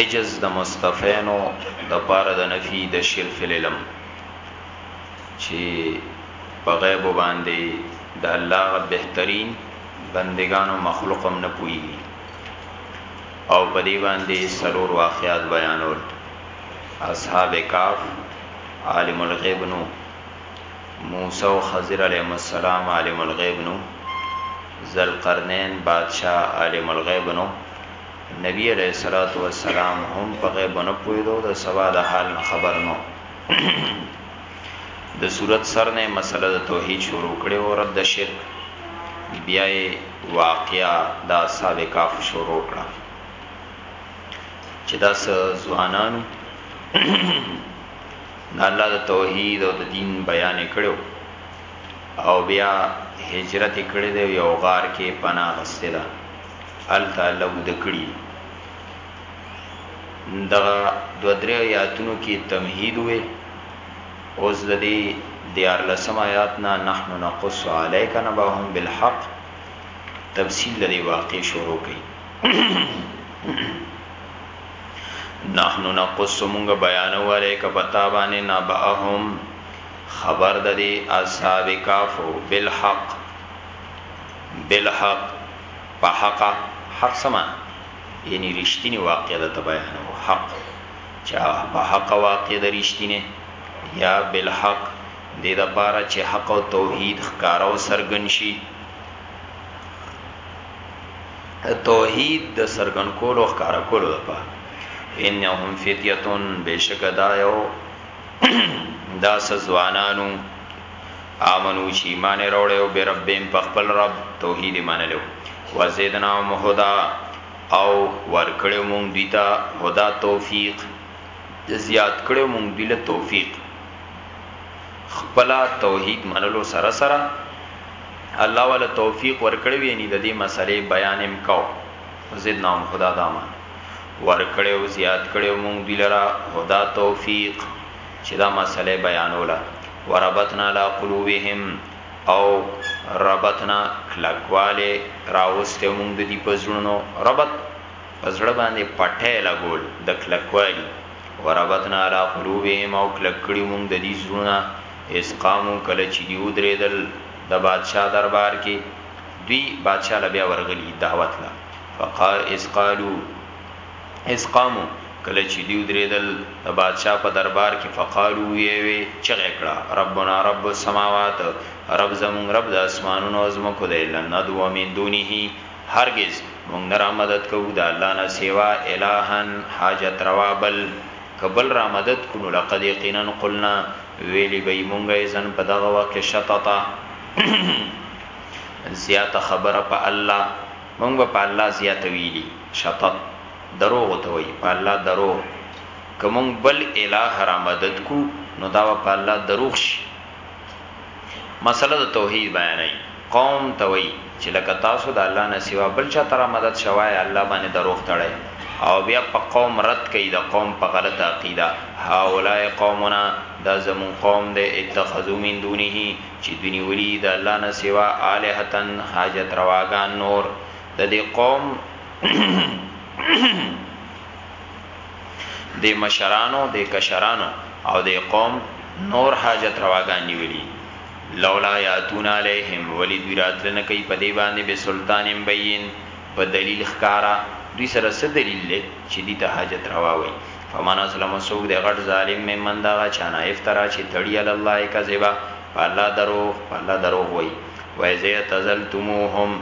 عجز د مستفینو د پاره د نفی د شرف العلم چې په غیب باندې د الله غ بهترین بندگانو مخلوق هم نه پوي او په دې باندې سلور واقعات بیانول اصحاب کاف عالم الغیب نو موسی او خضر علیهم السلام عالم الغیب نو ذل قرنین بادشاہ عالم الغیب نو نبی علیه الصلاة والسلام هم په غیب نه پوهیدو د سبا د حال نه خبر نو د صورت سر نه مسله د توحید شروع کړي او رد شرک بیا واقعیا د اصحاب کاف شروع کړه چې دا ځوانانو د الله د توحید او د دین بیان کړو او بیا هجرت کړی دی یو غار کې پناه غسته ده هلته الله اوده کړي دي دغه دو درې آیاتونو کې تمهید وې اوس د دې دیار لسم آیات نه نحنو نقص علیک نباهم بالحق تفصیل د دې واقع شروع کړي نحنو نقص مونږ بیان ولیک پتا باندې نباهم خبر د دې اصحاب کافو بالحق بالحق، په حقه، حق څه معنی؟ یعنی رښتینی واقعه ده ته بیانوه، حق، چه په حقه واقعه ده رښتینی، یا بالحق، دې لپاره چه حق او توحید ښکاره او څرګند شي، د توحید د څرګند کولو او ښکاره کولو لپاره، انهم فتیه، بېشکه دا یو داسې ځوانانو آمنو چی ایمان یې راوړی او بربهم په خپل رب توحید یې منلی وو وزیدناهم هدا او ورکړی مونږ دوی ته هدا توفیق زیات کړی مونږ دوی له توفیق خپل توحید منلو سره سره الله ول توفیق ورکړی وی نه د دې مسلې بیان هم کو زیدناهم هدا دامن ورکړی او زیات کړی مونږ دوی لره هدا توفیق چی دا مسئله بیانوله وربطنا علی قلوبهم او ربطنا کلکوالی راوستی او مونږ ددی په زړونو ربط په زړه باندی پټی لګول د کلکوالی وربطنا علی قلوبهم او کلک کړی مونږ ددی زړونه اذ قامو کله چی دی ودریدل د بادشاه دربار کی دوی بادشاه له بیا ورغلی دعوت له فقا اذ قالو اذ قامو کله چی دی ودریدل د بادشاه په دربار کی فقالو ویی وی چغی کړه ربنا رب السماوات رب زمونږ رب د اسمانونو او ځمکو دی لن ندعو من دونه هرګز مونږ نه را مدد کوو د الله نه سوا الها حاجت روا بل که بل را مدد کو نو لقد یقینا قلنا ویلی به مونږ اذن په دغه وخت شططا زیاته خبره په الله مونږ به په الله زیاته ویلي، شطط، دروغو ته وایي، په الله دروغ، که مونږ بل اله را مدد کړو نو دا به په الله دروغ شي. مسئله د توحید بیانوي، قوم ته وایي چې لکه تاسو د الله نه سوا بل چاته را مدد شوای الله باندې دروغ تړی او بیا په قوم رد کوي د قوم په غلطه عقیده، هؤلاء قومنا، دا زمونږ قوم دی، اتخذوا من دونه، چی دوی نیولی دی د الله نه سوا آلهة حاجت رواګان نور د دی قوم د مشرانو د کشرانو او د قوم نور حاجت رواګان نیولی لولا یاتون علیهم ولی دوی راتلنه کوي په دی باندې به سلطان بین په دلیل ښکارا دوی سره څه دلیل لې چې دي ته حاجت روا وي فمن اظلم څوک دی غټ ظالم ممن دا غا چانه افترا چی تړی علی الله کذبا په الله دروغ په الله دروغ وای وای زی تزلتموهم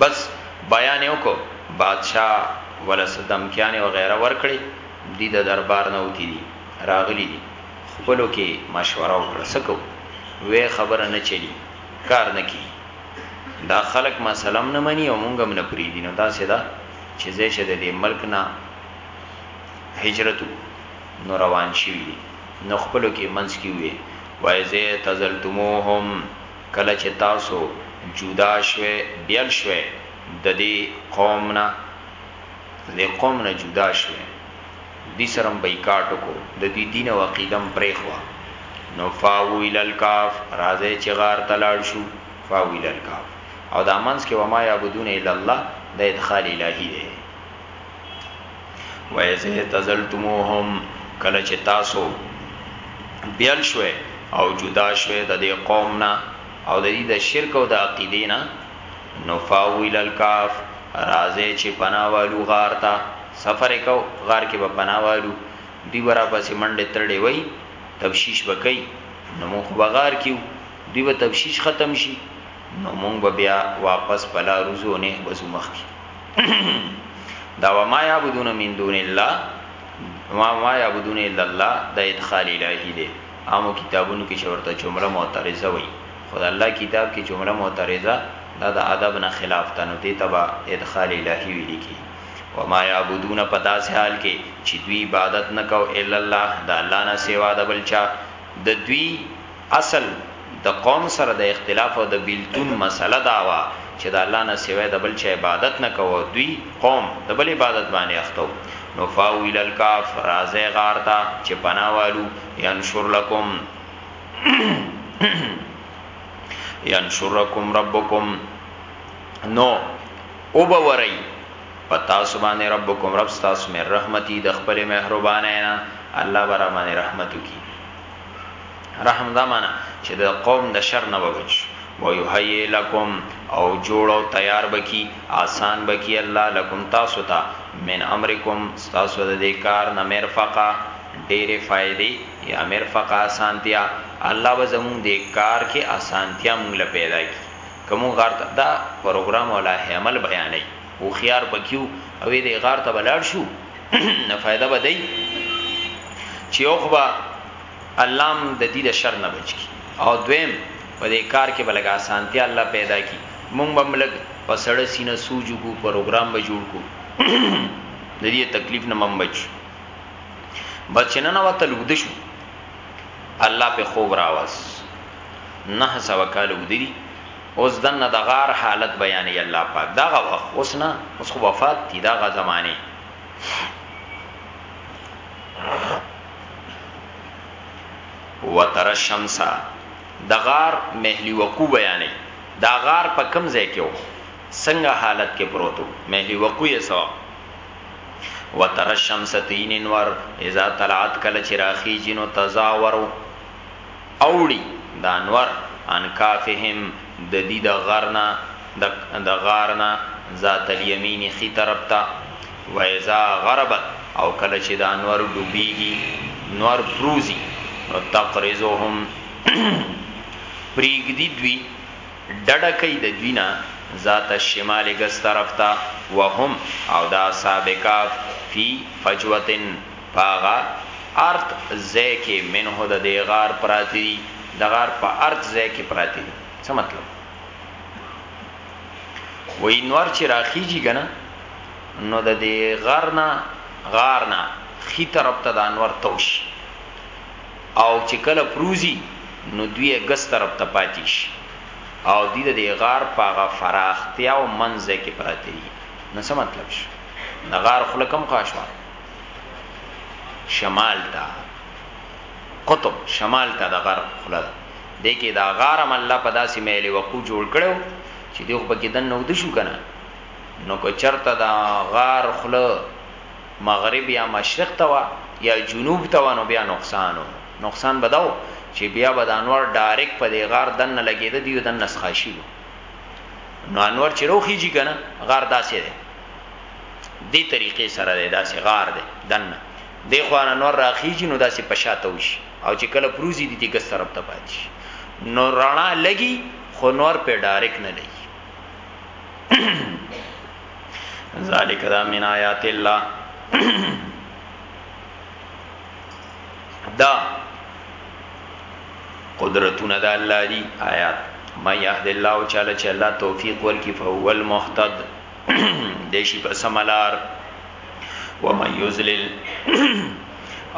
بس بیان یو کو بادشاہ ولس دمکیان او غیره ورکړي دی د دربار نه وتی دي راغلي دي خپلو کې مشوره وکړه سکو وې خبره نه چلی کار نه کی دا خلق مسلم نه مني او مونږ هم نه پریدي نو دا سدا چې زه شه د دې ملک نه هجرت نو روان شوی دي نو خپلو کې منځ کې وي وایزه تزلتموهم کله چې تاسو جدا شوه بیل شوه د دې قوم نه د قوم نه جدا شوه دي سرم بایکاټ کو د دې دین او عقیدم پرې خو نو فاو ال الکاف راځي چې غار تلاړ شو فاو ال الکاف او دا منس کې وما یعبدون الا الله د ادخال الهی دی وایزه تزلتموهم کله چې تاسو بیل شوي او جدا شوي د دې قوم نه او د دې د شرک او د عقیدې نه نفاویل الکاف راځي چې پناوالو غار ته سفر کو غار کې به پناوالو دی ورا پسې منډه ترړې وای تفشیش وکي نو مخ بغار کیو دی و تفشیش ختم شي نو مونږ بیا واپس پلا روزو نه وزو مخ کی دا و ما یعبدون من دون الله ما ما یعبدون الا الله د ادخال الهی دی عامو کتابونو کې شورته جمله معترضه وای خدای الله کتاب کې جمله معترضه دا د ادب نه خلاف ده نو دې تبا ادخال الهی ویل کی و ما یعبدون په داس حال کې چې دوی عبادت نکاو الا الله د الله نه سوا د بلچا د دوی اصل د قوم سره د اختلاف او د بیلتون مسئله دا وه چه د الله نه سوی د بل چا عبادت نه کوه او دوی، قوم، د بل عبادت باندی اخته وو. نو فاوو الی الکهف، راځئ غار ته چه پناه والو، ینشر لکم ینشرکم ربکم، نو وبوری په تاسو باندی ربکم، رب ستاسو، من رحمتی، د خپلی مهربانی نه، الله به راباندی رحمت وکړي. رحم دا معنا چې د قوم د شر نه وبچ و یحیی لکم او جوړ او تیار بکی آسان بکی الله لکم تاسو ته من امرکم تاسو د دې کار نه مرفقه ډېرې فائدې یا مرفقه آسانتیا الله به زموږ دې کار کې آسانتیا موږ له پیدا کی کوم غرت دا پروګرام ولا عمل بیانې هوښیار پکې وو او وې دې غار ته به لاړ شو نه فایده به دی چې یو خو به الله هم د دې د شر نه بچ کی او دویم په دې کار کې به لږه اسانتیا الله پیدا کی مونږ به ملګ په سړه سینه سوجو کو پروګرام به جوړ کو د دې تکلیف نه مم بچ بچنه نه وته لود شو الله په خوب راوس نه سوا کال ودی اوس دننه د غار حالت بیانوي الله پاک، د هغه وخت، اوس نه، اوس خو وفات دي، د هغه زمانې. وتر الشمس د غار محلي وقوع بیانوي، دا غار په کوم ځای کې و، څنګه حالت کې پروت و، محلي وقوع یې څه وه. وتر الشمس تیننور اذا طلعت کله چې راخیجي نو تزاورو اوړي د انور عن کافهم ددي د غر نه د غار نه ذات اليمين ښي طرف ته واذا غربت او کله چي د انور ډوبيږي نور پروزي نو تقرضهم پريږدي دوی ډډه کوي د دوی نه ذات الشمال ګس طرف ته وهم او دا اصحاب کهف في فجوة په هغه، ارت، ځای کې، منه، د دې غار، پراته دي، د غار په ارت، ځای کې، پراته دي، څه مطلب؟ وایي نور چې راخیږي کنه نو د دې غر نه غار نه خي طرف ته د انور توش او چې کله پروزي نو دوی ګس طرف ته پاتیش او د دې غار پاغه فراختیا او منځه کې پراته دي نو څه مطلب شو د غار خلکم خاصه شمال ته قطب شمال ته د غرب خلا ده دې کې دا غارم الله په داسې مېلې وقو جوړ کړو چې دی خو پکې دن نو د شو کنه نو که چرته دا غار خلا مغرب یا مشرق ته وا یا جنوب ته وا نو بیا نقصانو نقصان بداو چې بیا به د انور ډایرک په دې غار دن نه لګېده دیو دن نسخاشي نو انور چې روخیږي کنه غار داسې ده دې طریقې سره دی داسې غار دی دنه دی خوانه نور راخیږي نو داسې پشاته وشي او چې کله پروزي دي دې ګس طرف ته پاتې شي نو رڼا لګي خو نور په ډایرک نه لګي ذالک دا من آیات الله دا قدرتونه د الله دی آیات ما یهد الله او چاله چې الله توفیق ورکړي فهو المهتد دیشی په سملار و من یذلل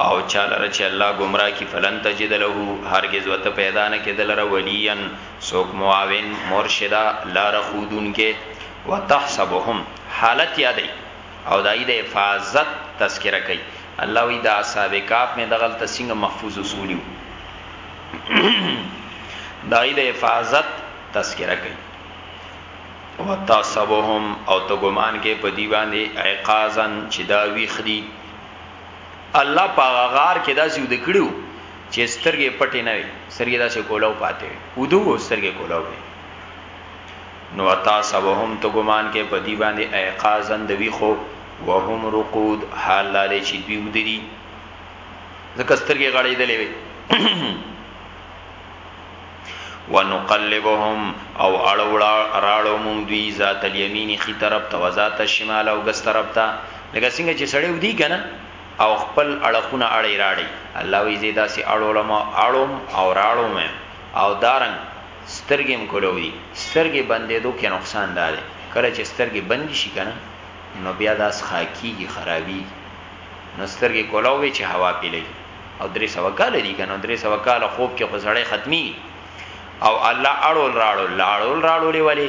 او چاله چې الله گمراه کی فلن تجد له هرگز وت پیدا نه کېدل را ولین سوک معاون مرشدا لار خودون کې وتحسبهم حالت یادې او دای د حفاظت تذکرہ کوي الله وی دا اصحاب کاف می دغل تسنګ محفوظ اصولیو دای د حفاظت تذکرہ کوي وتحسبهم او ته ګمان کې په دی باندې ایقازا چې دا ویخ دي الله پاغه غار کې دا سیو د کړیو چې سترګې پټې نه وي سترګې داسې کولاو پاتې وي ودو سترګې کولاو وي نو اتا سبهم تو ګمان کې په دی باندې ایقازن د وی خو وهم رقود حال لاره چې دی ودی ځکه سترګې غړې دلې وي ونقلبهم او اړو راړو مونږ دوی ذات الیمین خي طرف ته وذات الشمال او ګس طرف ته لکه څنګه چې سړی ودی کنه او خپل اړخونه اړې راړي الله وی زیدا سي اړو لما اړم او راړو مې او دارن سترګې م کولوي سترګې بندې دو کې نقصان دار کله چې سترګې بند شي کنه نو بیا داس خاکیږي خرابي نو سترګې کولاوي چې هوا پیلې او درې سو کال دي کنه درې سو کال خوب کې خسړې ختمي او الله اړول راړول لاړول راړولې ولی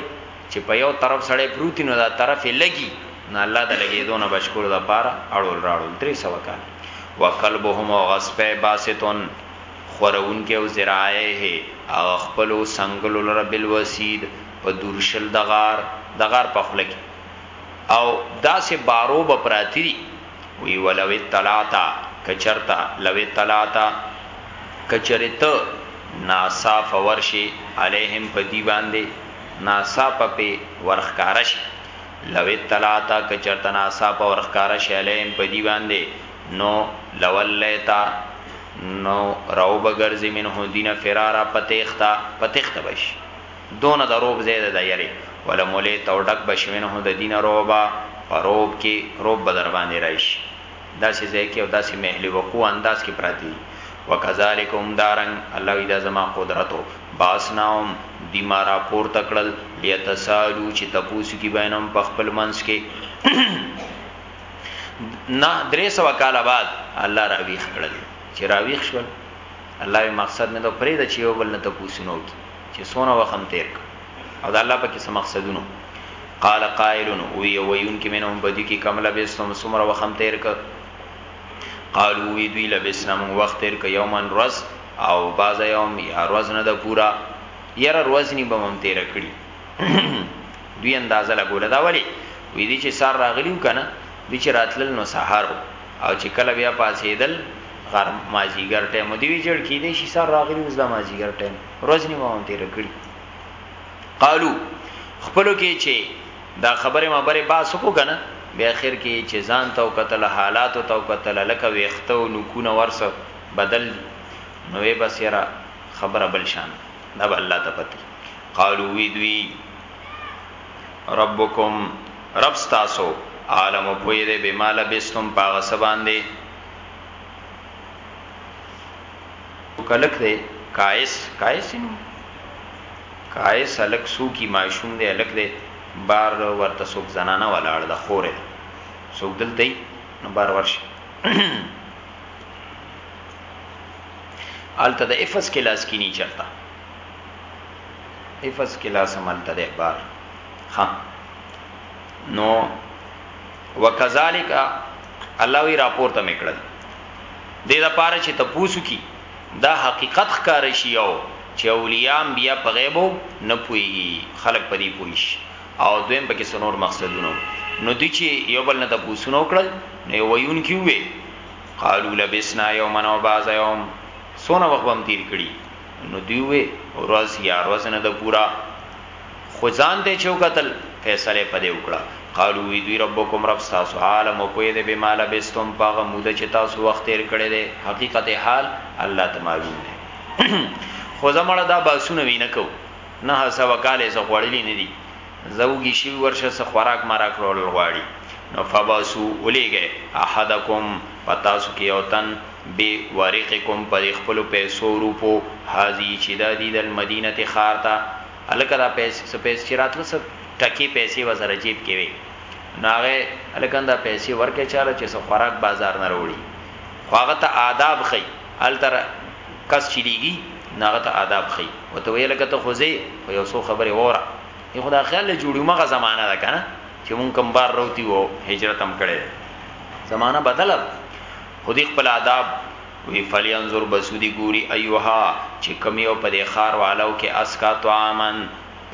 چې په یو طرف سړې پروت نو دا طرف لګي نه الله د لګي دونه بشکور د پاره اړول راړول درې سو کال وقلبهم غصب باستون خورون کې او زرایه هغه خپل سنگل رب الوسید په دورشل دغار دغار په خلک او داسې بارو به پراتی وی ولو اطلعت که چرته لو اطلعت که چرې ته ناڅاپه ورشې علیهم په دوی باندې ناڅاپه پې ورښکاره شې لو اطلعت که چرته ناڅاپه ورښکاره شې علیهم په دوی باندې نو لولیت نو راوبګرځې منه دینه فرارا په تېښته په تېښته بشې دونه د رعب ځای ده د يرې وله مولې ته او ډک به شې منه د دين رعبا په رعب کې رعب به در باندې راشي داسې ځای کې او داسې محل وقوع انداز کې پراته دي وکذالک همدارنګ الله وي دا زما قدرت و بعثناهم دي ما را پورته کړل ليتسالو چې تپوسو کې بينهم په خپل منځ کې نه درې سو کال بعد الله راويخ کړل چې راويخ شول الله مقصد مې دا پرې د چې یو بل نه ته پوښتنو کی چې څونه وخت هم تیر کړ او د الله په کې څه مقصدونو قال قائلون وی ویون کې منهم بدی کې کم لبستم سمر وخم تیر ک قالو وی دوی لبسنا من وخت تیر ک یومن رز او باز یوم یا رز نه د پورا یره روزنی به مم تیر کړی دوی اندازه لګول دا ولی وی دی چې سار راغلیو کنه دوی چې راتلل نو سحر او چې کله بیا پاسېدل غر مازیګر ټیم دی وی جوړ کیدې شي سار راغلیو زما مازیګر ټیم ورځ نیمه هم تیر کړی قالو خپلو کې چې دا خبره مبره با سکو کنه بیا اخر کې چې ځان تو قتل حالات تو قتل لکه ویختو نو کو نو ورس بدل دی نو وی بس یرا خبره بل شان دا به الله ته پتی قالو وی دوی ربکم رب تاسو عالم پوی دې بما لبستم پاغه سبان دې کلک دی کایس کایس نو کایس الک سو کی ماشوم دی الک دی بار ورته سوک زنانه ولاړ د خوره سوک دلته نو بار ورش الته د افس کلاس کی نه چرتا افس کلاس ملته ده بار ها نو وکذالک الله وی راپورته میکړل دې د پاره چې ته پوسو کی دا حقیقت ښکار شي او چې اولیاء انبیاء په غیبو نه پويږي خلق پدی پويش او دویم پکې سنور مقصدونه نو دي چې یو بل نه د پوسونو کړل نو ویون کیوي قالو لبسنا یوما او بعض یوم سونه وخت هم تیر کړي نو دی وې ورځ یا ورځ نه د پورا خو ځان ته چو قتل فیصله پدې وکړه قالو وی دوی ربکم رب تاسو عالم او پوی دې به مال بستم پاغه موده چې تاسو وخت تیر کړی دی حقیقت حال الله ته معلوم دی خو زمړه دا باسونه وینه کو نه سا وکاله زه غوړلې نه دي زوګي شی ورشه سه خوراک مرا کړول غواړي نو فباسو ولېګه احدکم پتاسو کې اوتن بی ورقکم پر خپل پیسو روپو حاضی چې دا دی د مدینه خار ته هلکه دا پیسې څه پیسې چې راتله څه ټکی پیسې و سره جیب کې وي نو هغه هلکه دا پیسې ورکه چاله چې څه خوراک بازار نه وروړي خو هغه ته آداب خي التر کس چلیږي ناغه ته آداب خي وته ویل کته خوځي خو یو څو خبره وره یو خدای خیال جوړی مغه زمانہ ده کنه چې مونږ کم بار روتی وو هجرت هم کړي زمانہ بدل خو دې خپل آداب وی فلینظر بس ودی ګوری ایها چی کوم یو په دی ښار والو کی ازکا طعاما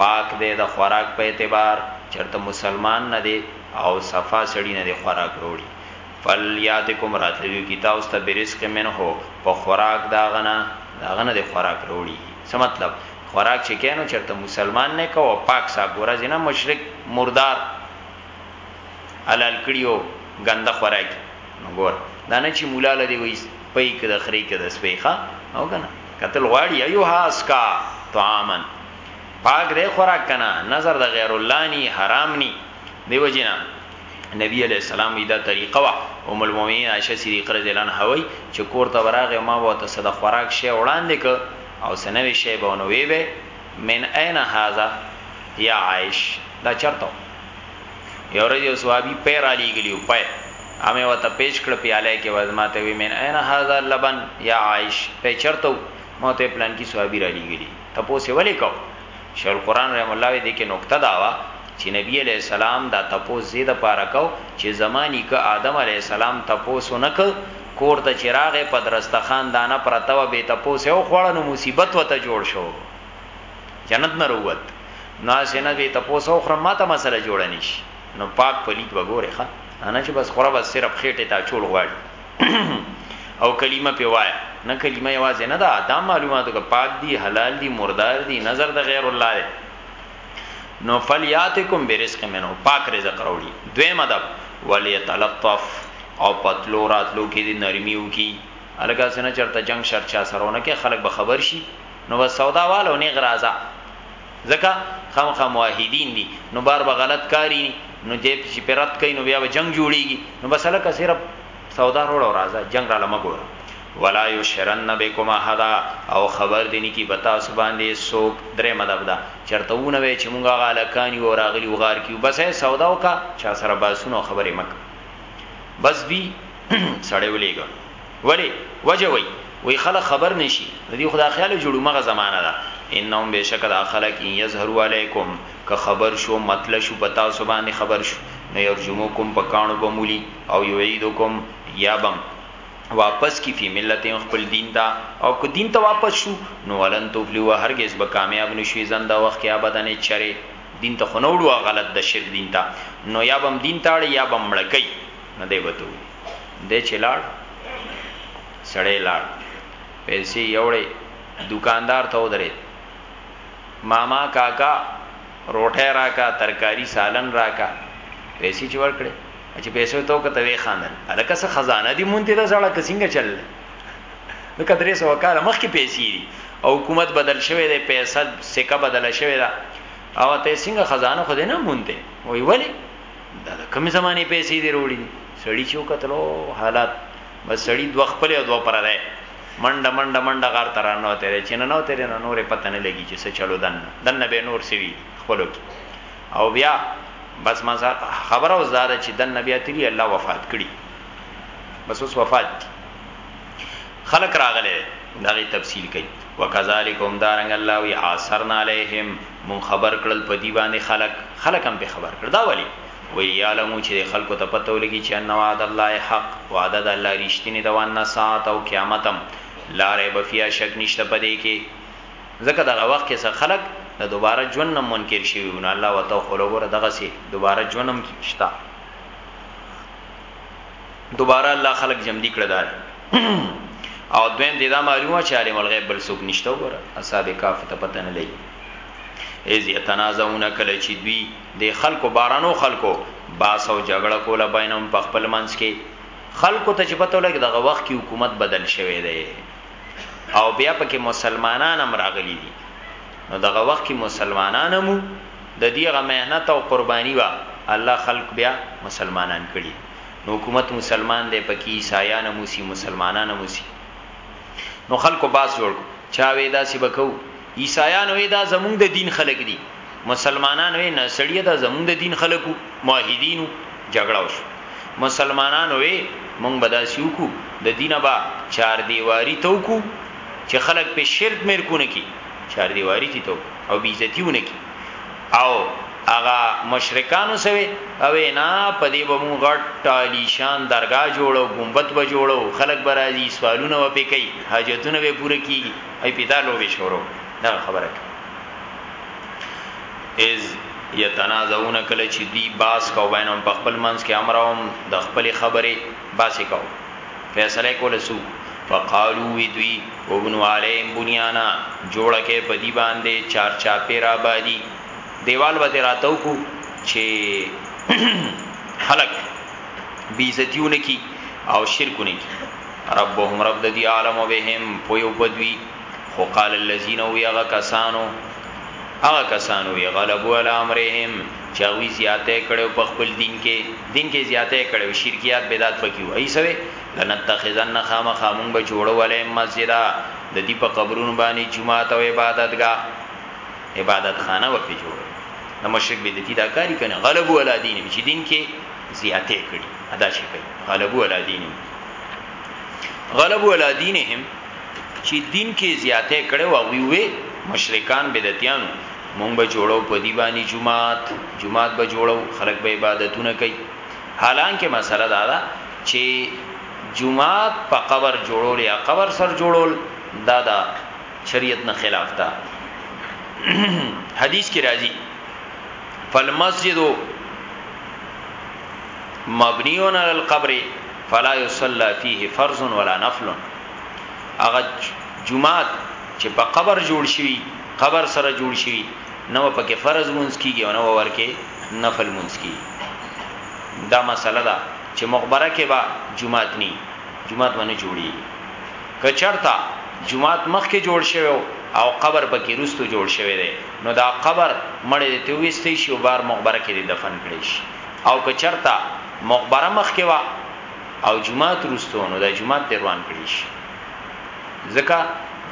پاک دی د خوراک په اعتبار چرته مسلمان نه دی او صفا سړی نه دی خوراک راوړی فلیاتکم راتللی کی تاسو ته برزق منه په خوراک د هغه نه د هغه نه دی خوراک راوړی څه مطلب خوراک چی کینو چرته مسلمان نه کو او پاک صاحب ورځ نه مشرک مردار حلال کړی او ګنده خوراکي نو ګور دا نه چې مولا لدی وي پي کې د خري کې د سپيخه او کنه قتل غواړي ايو هاس کا طعامن پاک دې خوراک کنه نظر د غیر الله ني حرام ني دیو جنا نبی علیہ السلام دا طریقه وا ام المؤمنین عائشہ صدیقہ رضی الله عنها وای چې کور ته وراغه ما وو ته صد خوراک شی وړاندې ک او سنوي شی به نو وی به من اين هاذا یا عائش دا چرته یو ورځ یو صحابي پیر علی ګلیو پای امه وته پیش کړ پیاله کې وزما ته وی من اين هاذا لبن یا عائش په چرته مو ته پلان کې صحابي را لګلی تپوسه ولې کو شیخ القران رحم الله دې کې نقطه داوا چې نبی علی السلام دا تپوس زید پاره کو چې زمانی ک آدم علی السلام تپوس نک کور ته چراغ پدرستخان دانه پرتو به تپوس او خوړنو مصیبت وته جوړ شو جنت نه روت نو اسنه دې تپوس او خره ماته مسله جوړه نشي نو پاک پلیت وګوره ښه انا چې بس خره بس صرف خېټه تا چول غواړي او کلمه په وای نه کلمه یوازې نه ده دا معلوماتو کې پاک دي حلال دي مردار دي نظر د غیر الله دی نو فلیاتکم برزق منه پاک رزق راوړي دوی مدب ولیتلطف او پتلو راتلو کې دي نرمیو کې الګا سينه چرته جنگ شر چا سرونه کې خلک به خبر شي نو بس سودا والو نیغ رازا ځکه خامخا موحدین دي نو بار به غلط کاری نو دې چې پرد کین نو بیا به جنگ جوړیږي نو بس لکه صرف سودا روړ او رازا جنگ را لمه ګور ولا یشرن بكم احد او خبر دینی کی بتا اس باندې سوک درې مدب دا چرته ونه وی چې مونږه غالکانی و راغلی و غار کیو بس سودا وکا چا سره باسونو خبره مک بس دی سړی ولېګا ولی وجه وی وی خلک خبر نشي د دې خدا خیال جوړو مغه زمانہ ده انهم بشک دا خلک ان یظهروا علیکم که خبر شو مطلع شو پتا سو باندې خبر شو نو یرجموکم پکانو بمولی او یعیدکم یابم واپس کی فی ملت خپل دین دا او که دین ته واپس شو نو ولن تفلوا هرگز به کامیاب نشوي زنده وخت کې ابدانه چره دین ته خنوړو غلط د شرک دین ته نو یابم دین تاړي یابم مړکی نو دی به ته ولی دی چی لاړ سړی لاړ پیسی یوړی دوکاندار ته ودرید ماما کاکا روټه راکا ترکاری سالن راکا پیسی چی ورکړی چې پیسو تو کته وی خاندل الکه څه خزانه دی مونته د زړه کسنګ چل نو کدرې سو کال مخ کې پیسې دي او حکومت بدل شوی دی پیسې سکه بدل شوی دا او ته څنګه خزانه خو دې نه مونته وی ولی دا د کم زمانه پیسې دی وروړي سړی چې وکتلو حالات بس سړی دوه خپل او دوه پر راي منډه منډه منډه غار تر نه وته چې نه وته نه نورې پته نه لګي چې څه چلو دن دن به نور سوي خپلو کې او بیا بس ما خبره او زاده چې دن بیا تری الله وفات کړي بس اوس وفات دي خلق راغله دا غي تفصیل کوي وکذالک هم دارنګ الله وی آثرنا علیهم مونږ خبر کړل په دي باندې خلک، خلک هم پرې خبر کړل، دا ولې؟ ويعلمو چې دې خلکو ته پته ولګي چې ان وعد الله حق، وعده د الله ريښتينې ده، وان الساعة او قيامت هم لا ريب فيها شک نشته په دې کې، ځکه دغه وخت کې څه خلک د دوباره ژوند نه منکر شوي وو، نو الله ورته وښوله وګوره دغسې دوباره ژوند هم شته. دوباره الله خلق جمدی کړه دار او دویم دې دا معلومه چې عالم الغیب بل څوک نشته وره اصحاب کاف ته پته نه لګي از یتنازعون کله چې دوی د خلکو بارانو خلکو باس او جګړه کوله بینهم په خپل منځ کې خلکو ته چې پته لګي دغه وخت کې حکومت بدل شوی دی او بیا پکې مسلمانان هم راغلي دي نو دغه وخت کې مسلمانان هم د دې غ مهنت او قرباني وا الله خلق بیا مسلمانان کړي نو حکومت مسلمان دی پکی عیسایان هم اوسی مسلمانان هم اوسی نو خلکو باس جوړ کو چا وی دا سی بکو عیسایان وی دا زمونږ د دین خلک دی مسلمانان وی نه سړی دا زمونږ د دین خلکو موحدینو جګړه وشو مسلمانان وی مونږ بداسیو کو د دینه با چار دیواری تو کو چې خلک په شرک مر کو نه کی چار دیواری تی تو او بیزتیونه کی او هغه مشرکانو سوي او نه په دې به مون غټ ټالی شان درگاه جوړو ګمبت به جوړو خلک برازي سوالونه و پې کوي حاجتونه به پوره کیږي ای پیدا لوبي شورو دا خبره کوي از یتنازعون کله چې دی باس کو بینهم په خپل منځ کې امرهم د خپل خبره باسي کو فیصله کوله سو فقالو وی دوی وبنو علیم بنیانا جوړه کې په دی باندې چار چا پیر آبادی دیوال به راتاو کو چې خلق بیزتیونه کی او شرکونه کی ربهم رب د دی عالم بهم پویو بدوی خو قال الذين ويغه کسانو هغه کسانو وی غلبو علی امرهم چاوی زیاته کړو په خپل دین کې دین کې زیاته کړو شرکیات بدعت پکیو ایسوي لنتخذن خام خامون به جوړو ولې مسجد د دې په قبرونو باندې جمعه او عبادتګاه عبادت خانه وکي جوړ د مشرک بدعتي دا کاری کنه غلبو علی دین چې دین کې زیاته کړي ادا شي کوي غلبو علی دین غلبو علی دینهم چی دین کی زیاتی کړی وو هغوی وی مشرکان بدعتیانو مونږ به جوړو په دی باندی جومات جومات به جوړو خلک به عبادتونه کوي حالانکه مسله دا ده چی جومات په قبر جوړول یا قبر سر جوړول دا دا شریعت نه خلاف ده حدیث کی راضی فالمسجد مبنی علی القبر فلا یصلی فیه فرض ولا نفل هغه جمعات چې په قبر جوړ شوی قبر سره جوړ شوی نو په کې فرض مونږ کیږي او نو ورکه نفل مونږ کیږي دا مسله ده چې مخبره کې با جمعات ني جمعات باندې جوړي کچرتا جمعات مخ کې جوړ شوی او قبر پکې روستو جوړ شوی دی نو دا قبر مړی دی ته ویستی شي او بار مقبره کې دی دفن کړی شي او که چرته مقبره مخ کې وا او جمعات روستو نو دا جمعات ته روان کړی شي ځکه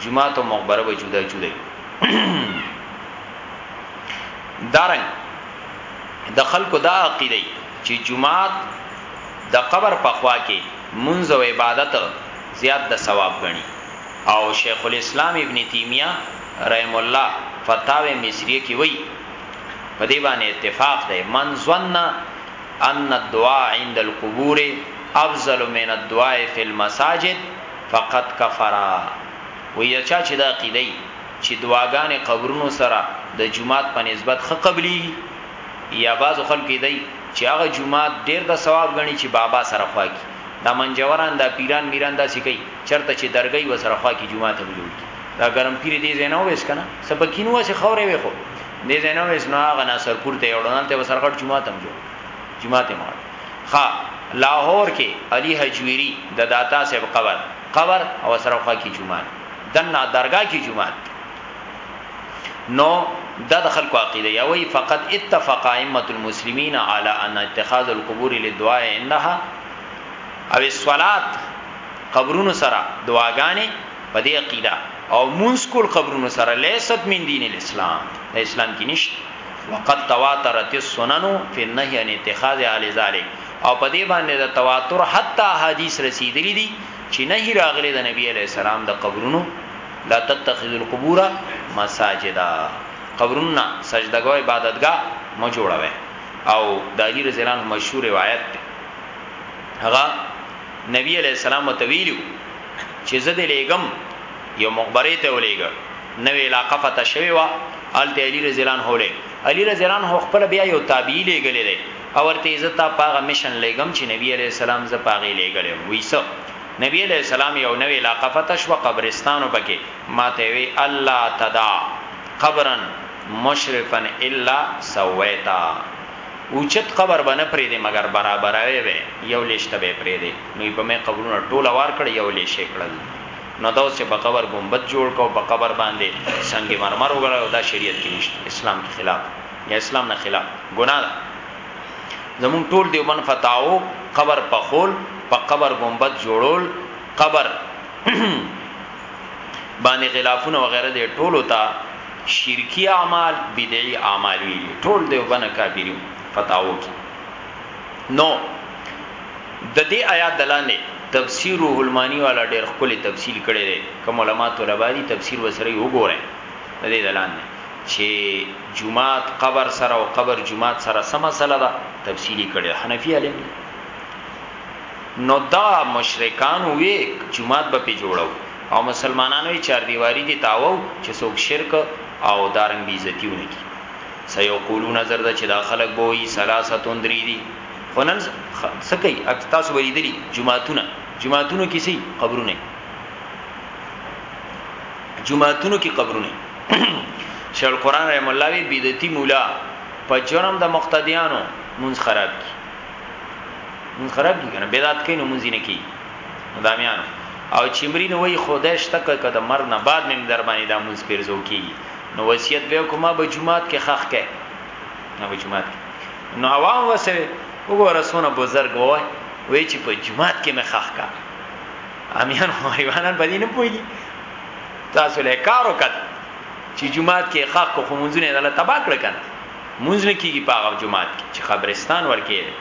جمعات او مقبره به جدا جدا وي دارنګ د دا خلکو دا عقیده چې جمعات د قبر په خوا کې منځ او عبادت زیات د ثواب غني او شیخ الاسلام ابن تیمیه رحمه الله فتاوی مصریه کی وایی په دی باندی اتفاق دی من ظن ان الدعاء عند القبور افضل من الدعاء فی المساجد فقد کفر وی چا چی دا عقیده ای چی دعاګانې قبرونو سره د جمعات په نسبت خه قبلی یا بعض خلک دی چې هغه جمعات ډیر د ثواب غني چې بابا سره خواږي دا منجوران دا پیران میران دا سکی چرته چی درګه یی وسره خوا کی جمعه ته به جوړ کی دا ګرم پیر دی زینو ویس کنه سبکینو وسی خوره وی خو دی زینو ویس نو هغه ناصر پور ته یوړنل ته وسره غټ جمعه ته جوړ جمعه ته مار خا لاهور کې علی حجویری د داتا صاحب قبر قبر او سره خوا کی جمعه دنا درگاه کی جمعه نو دا د خلکو عقیده یا وی فقط اتفق ائمه المسلمین علی ان اتخاذ القبور للدعاء انها او الصلاه قبرونو سره دعاګانې په دې عقیده او مونږ کول قبرونو سره لیست من دین الاسلام د اسلام کې نشته وقد تواترت السنن فی النهی عن اتخاذ اهل ذلک او په دې باندې د تواتر حتی حدیث رسیدلی دي چې نه راغلي د نبی علی السلام د قبرونو لا تتخذوا القبور مساجدا قبرونه سجدګو عبادتګاه مو جوړوي او د علی رضی الله عنه مشهور روایت هغه نبی علیه السلام ورته ویلي وو چې زه دې لېږم، یو مخبرې ته یې ولېږه، نوې علاقه فتح شوې وه، هلته علي رضی الله عنه لېږه، علي رضی الله عنه خپله بیا یو تابعي لېږلی دی او ورته یې زه تا په هغه مشن لېږم چې نبی علیه السلام زه په هغې لېږلی وم، وي څه؟ نبی علیه السلام یو نوې علاقه فتح شوه، قبرستان و پکې، ما ته یې وې، الا تدع قبرا مشرفا الا سویته. اوچت قبر به نه پرېږدې مګر برابروې به یې، یو لېش ته به یې پرېږدې. نو یې په مې قبرونه ټول اوار کړل، یو لېش یې کړل. نو دا اوس چې په قبر ګنبد جوړ کړ او په قبر باندې سنګ مرمر وغوړاوه، دا شریعت کې نشته، اسلام کې خلاف ده، یا اسلام نه خلاف ده، ګناه ده. زموږ ټول دیوبند فتاوو قبر پخول، په قبر ګنبد جوړول، قبر، باندې غلافونه وغیرہ د ټولو ته شرکی اعمال بدعی اعمال وی ټول دی وبنه کافریو فتاو کی نو د دې آیات دلانه تفسیر روح المانی والا ډېر خپل تفصیل کړي دي کوم علما طلبه دي تفسیر وسره وګورئ د دې دلانه چې جمعات قبر سره او قبر جمعات سره سم مسله ده تفصیلی کړي حنفی علم نو دا مشرکان وی جومات به پی جوړو او مسلمانان وی چاردیواری دی تاوو چه څوک شرک او دارنګ بی عزتی ونه کی سیقولون زر ده چه دا خلق به وی سلاستون دری دی خو نن څه کوي تاسو به لیدلی جمعهتونه جمعهتونو کې سي قبرونه جمعهتونو کې قبرونه شیخ القران رحم الله وی بدعتي مولا په جرم د مقتدیانو منځ خراب کی مونږ خراب دي کنه بدعت کین نو مونږ نه کی دامیان او چمری نو وی خدای شته که د مرګ نه بعد مم در باندې دا مونږ پیرزو کی نو وصیت به کومه به جمعات کې خخ کې نو به جمعات کې نو عوام وسوي وګوره سونه بزرګ وای وای چې په جمعات کې مې خخ کا امیان خو ایوانان په دې نه پوي تاسو له کارو کړ چې جمعات کې خخ کو خو مونږ نه لاله تبا کړ کنه مونځ نه کیږي په هغه جومات کې چې قبرستان ورکې دی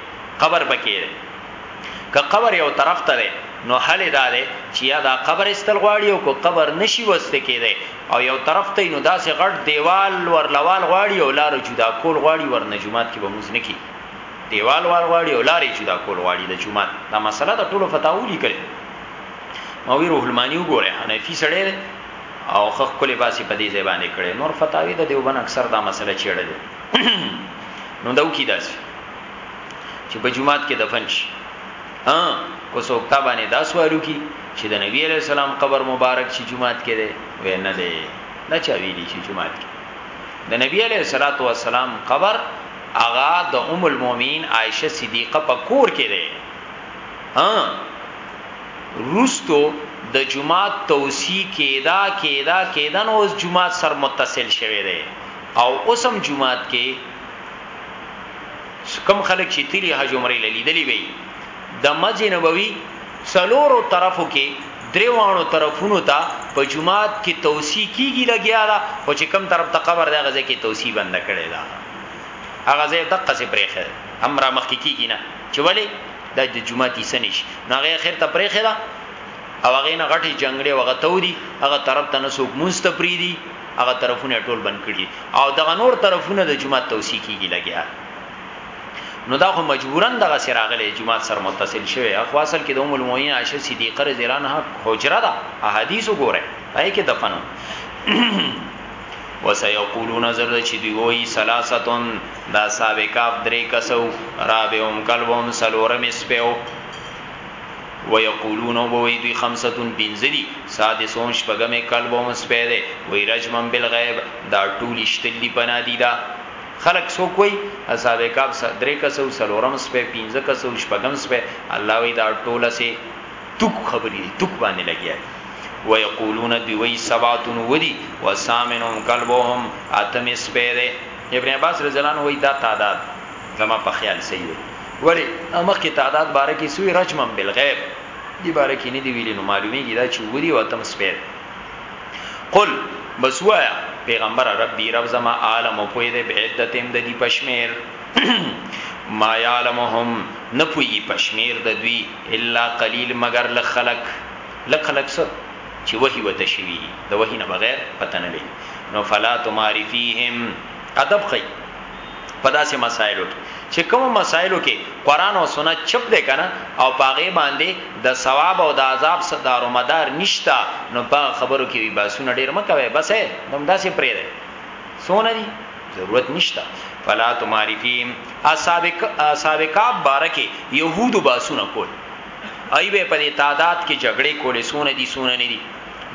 قبر پکې دی که قبر یو طرف ته دی نو حل دا دی چې یا دا قبر استل غواړي او کو قبر نشي وسته کېده او یو طرف ته نو داسې غټ دیوال ورلوال غواړي او لار جدا کول غواړي ورنه جمعات کې به موږ نه کی دیوال وال غواړي او لار جدا کول غواړي د جمعات دا مسله د ټولو فتاوی لیکل مولوی روح المانی وګوره حنفی سړی او خه خپل باس یې په دې ځای باندې کړي نور فتاوی د دیوبن اکثر دا مسله چیړلې نو دا وکي داسې چې په جمعات کې دفن شي ها کو څوک تا باندې دا سوالو کی چې د نبی علی السلام قبر مبارک چې جمعات کې دی وې نه دی نه چا ویلي چې جمعات کې د نبی علی صلوات و سلام قبر اغا د ام المؤمنین عائشه صدیقه په کور کې دی ها روستو د جومات توسیع کیده کیده کیده نو اوس جومات سر متصل شوی دی او اوس هم جومات کې کم خلک چې تیری حج عمره لیدلی وي د مسجد نبوي څلورو طرفو کې دریوانو طرفونو ته په جمعات کې توسیع کیږي لګیا دا او چې کم طرف ته قبر دی غزه کې توسیع بند کړي دا هغه زه دقه سي پرېخه امر مخ کې کیږي نه چې ولی دا د جمعه تیسه نشي نو هغه اخر ته پرې خلا او هغه نه غټي جنگړې وغه توري هغه طرف ته نسوک مونست پری دي هغه طرفونه ټول بند کړي او دغه نور طرفونه د جمعه توسي کیږي لګیا نو دا خو مجبورا دغه سراغله جمعه سره متصل شوی اخو اصل کې د ام المؤمنین عائشه صدیقه رضی الله عنها حجره ده احادیث وګوره پای کې دفنو وسيقولون زرد چې دی وای ثلاثه د اصحاب کهف درې کسه وو، رابعهم کلبهم څلورم یې سپی وو، ویقولون او به وایي دوی خمسة پنځه دي، سادسهم شپږم یې کلبهم سپی دی، وایي رجما بالغیب دا ټول ایشتل دي په نادیده. خلک څوک وایي اصحاب کهف درې کسه وو، څلورم سپی، پنځه کسه وو، شپږم سپی، الله وایي دا ټول هسې توک خبرې دي، توک باندې لګیا دي. ویقولون دوی وایي سبعة اووه دي، وثامنهم کلبهم اتم یې سپی دی، ابن عباس رضی الله عنه وی دا تعداد زما په خیال صحیح وی ولی مخکې تعداد باره کې سوی رجما بالغیب دی باره کې ندی ویلی نو معلومیږي دا چې ودی او اتم سپید قل بس وایا پیغمبر ربی رب زما عالم او پوی دی بعدتهم د دی پشمیر ما یعلمهم نه پوی پشمیر د دوی الا قلیل مگر لخلق لخلق سره چی وحی وته شوی یی د وحی نه بغیر پته نه لګی نو فلا تماری فیهم ادب ښه یی په داسی مسایلو کی چی کوم مسایلو کی قران او سنت چپ دی کنه او په هغه باندی د ثواب او د عذاب څه دارو مدار نشته نو په خبرو کی بحثونه ډیر مه کوی بس یی همداسی پریږدی څونه دی ضرورت نشته فلا تماری فیهم اصحاب اصحاب کعب بارکه یهودو بحثونه کول ای به په تعداد کې جګړې کولې سونه دي سونه نه دي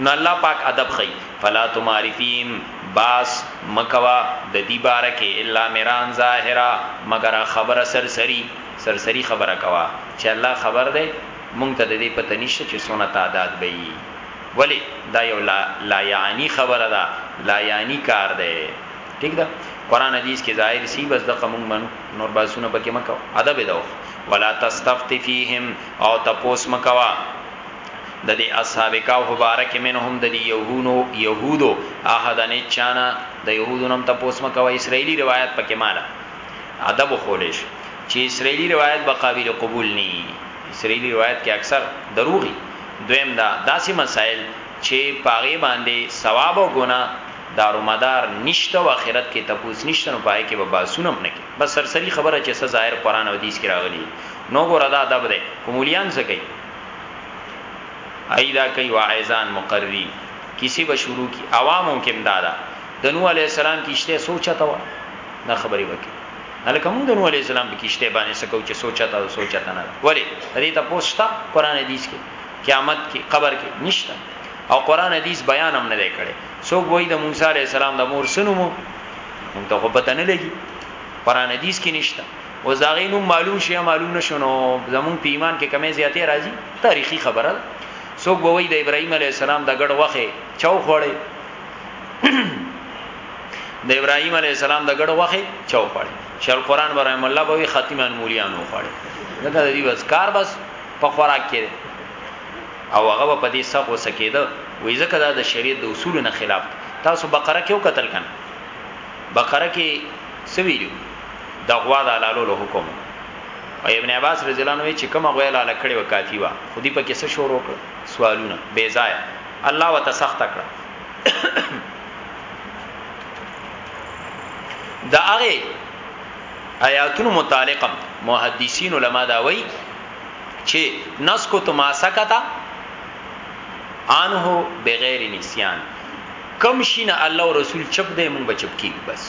نو الله پاک ادب خي فلا تمارفیم باس مکوا د دې بار کې الا میران ظاهرا مگر خبره سرسری سرسری خبره کوا چې الله خبر ده مونږ ته د دې پته نشته چې سونه تعداد به وي ولی دا یو لا, لا یعنی خبره ده لا یعنی کار ده ټیک ده قران حدیث کې ظاهر سی بس د قمون منو نور باسونه پکې مکو ادب دو ولا تستفت فیهم او تپوس مکوا د دې اصحاب کاو مبارک منهم د يهونو يهودو احدن چانا د يهودو نم تپوس مکوا اسرایلی روایت پکې مالا ادب خولش چې اسرایلی روایت به قابل قبول ني اسرایلی روایت کې اکثر دروغي دویم دا داسې مسائل چې پاغه باندې ثواب او ګناه دارومدار نشته او اخرت کې تپوس نشته نو په هغه کې به بحثونه هم نه کېږي بس سرسري خبره چې څه ظاهر قرآن او حديث کې راغلي دي نو ګوره دا ادب دی خو موليان څه کوي ايدا کوي واعظان مقررين کيسې به شروع کی عوامو کې امدادا د نوح عليه السلام کیشته سوچا تا و نه خبري وکړي هلکه موږ د نوح عليه السلام په کیشته باندې سکو چې سوچا تا سوچا تا نه ولی دې ته پوښتا قران حدیث کې قیامت کې قبر کې نشته او قران حدیث بیان هم نه دی کړی څوک وای د موسی علی السلام د مور سنو مو مونږ ته خو پته نه لګي قران حدیث کې نشته او زاغینو معلوم شي معلوم نشونو زمون په ایمان کې کمی زیاتې راځي تاریخي خبره څوک وای د ابراهیم علی السلام د ګډ وخه چاو خوړې د ابراهیم علی السلام د ګډ وخه چاو خوړې شال قران برای مولا به خاتمان مولیانو خوړې دا د دې بس کار بس په خوراک کې او هغه به په دې سخت غوسه کېده، وایي ځکه دا د شریعت د اصولو نه خلاف دی، تاسو بقره کې وکتل که نه؟ بقره کې څه ویلي د غوا د حلالولو حکم وو او ابن عباس رضی الله عنه چې کومه غوی لاله کړې و کافی و خو دی پکې څه شروع کړ سوالونه بې ځایه الله وت سخت کړه دا هغه آیاتونو متعلقم محدثین علما دا وایي چه نسکت ما سکتا عنه بغیر نسیان کم شین الله او رسول چپ دی مونږ به چپ کیږو بس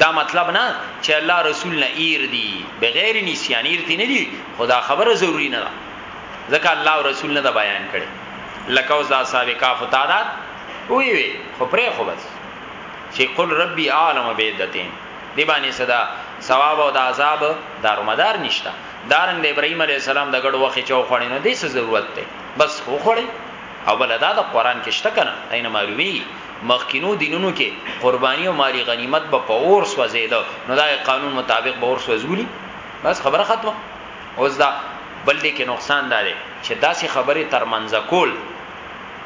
دا مطلب نه چې الله رسول نه ایر دی بغیر نسیان ایر دی نه دی خدا خبره ضروری نه ده ځکه الله او رسول نه دا بیان کړي لکه اوس دا صاحب کاف تعداد وی وی خو پرې خو بس چې قل ربي عالم بيدتين دی باندې صدا ثواب او د عذاب دارومدار نشته دارنګ د ابراهيم عليه السلام د ګډ وخت چاو خړې نو دې څه ضرورت دی بس خو خړې او بل دا د قران کې شته کنه اينه معلومي مخکینو دینونو کې قرباني او مالی غنیمت به په اور سوځیدو نو دا قانون مطابق به اور سوځولي بس خبره ختمه اوس دا بل دې کې نقصان داري چې داسې خبره تر منځ کول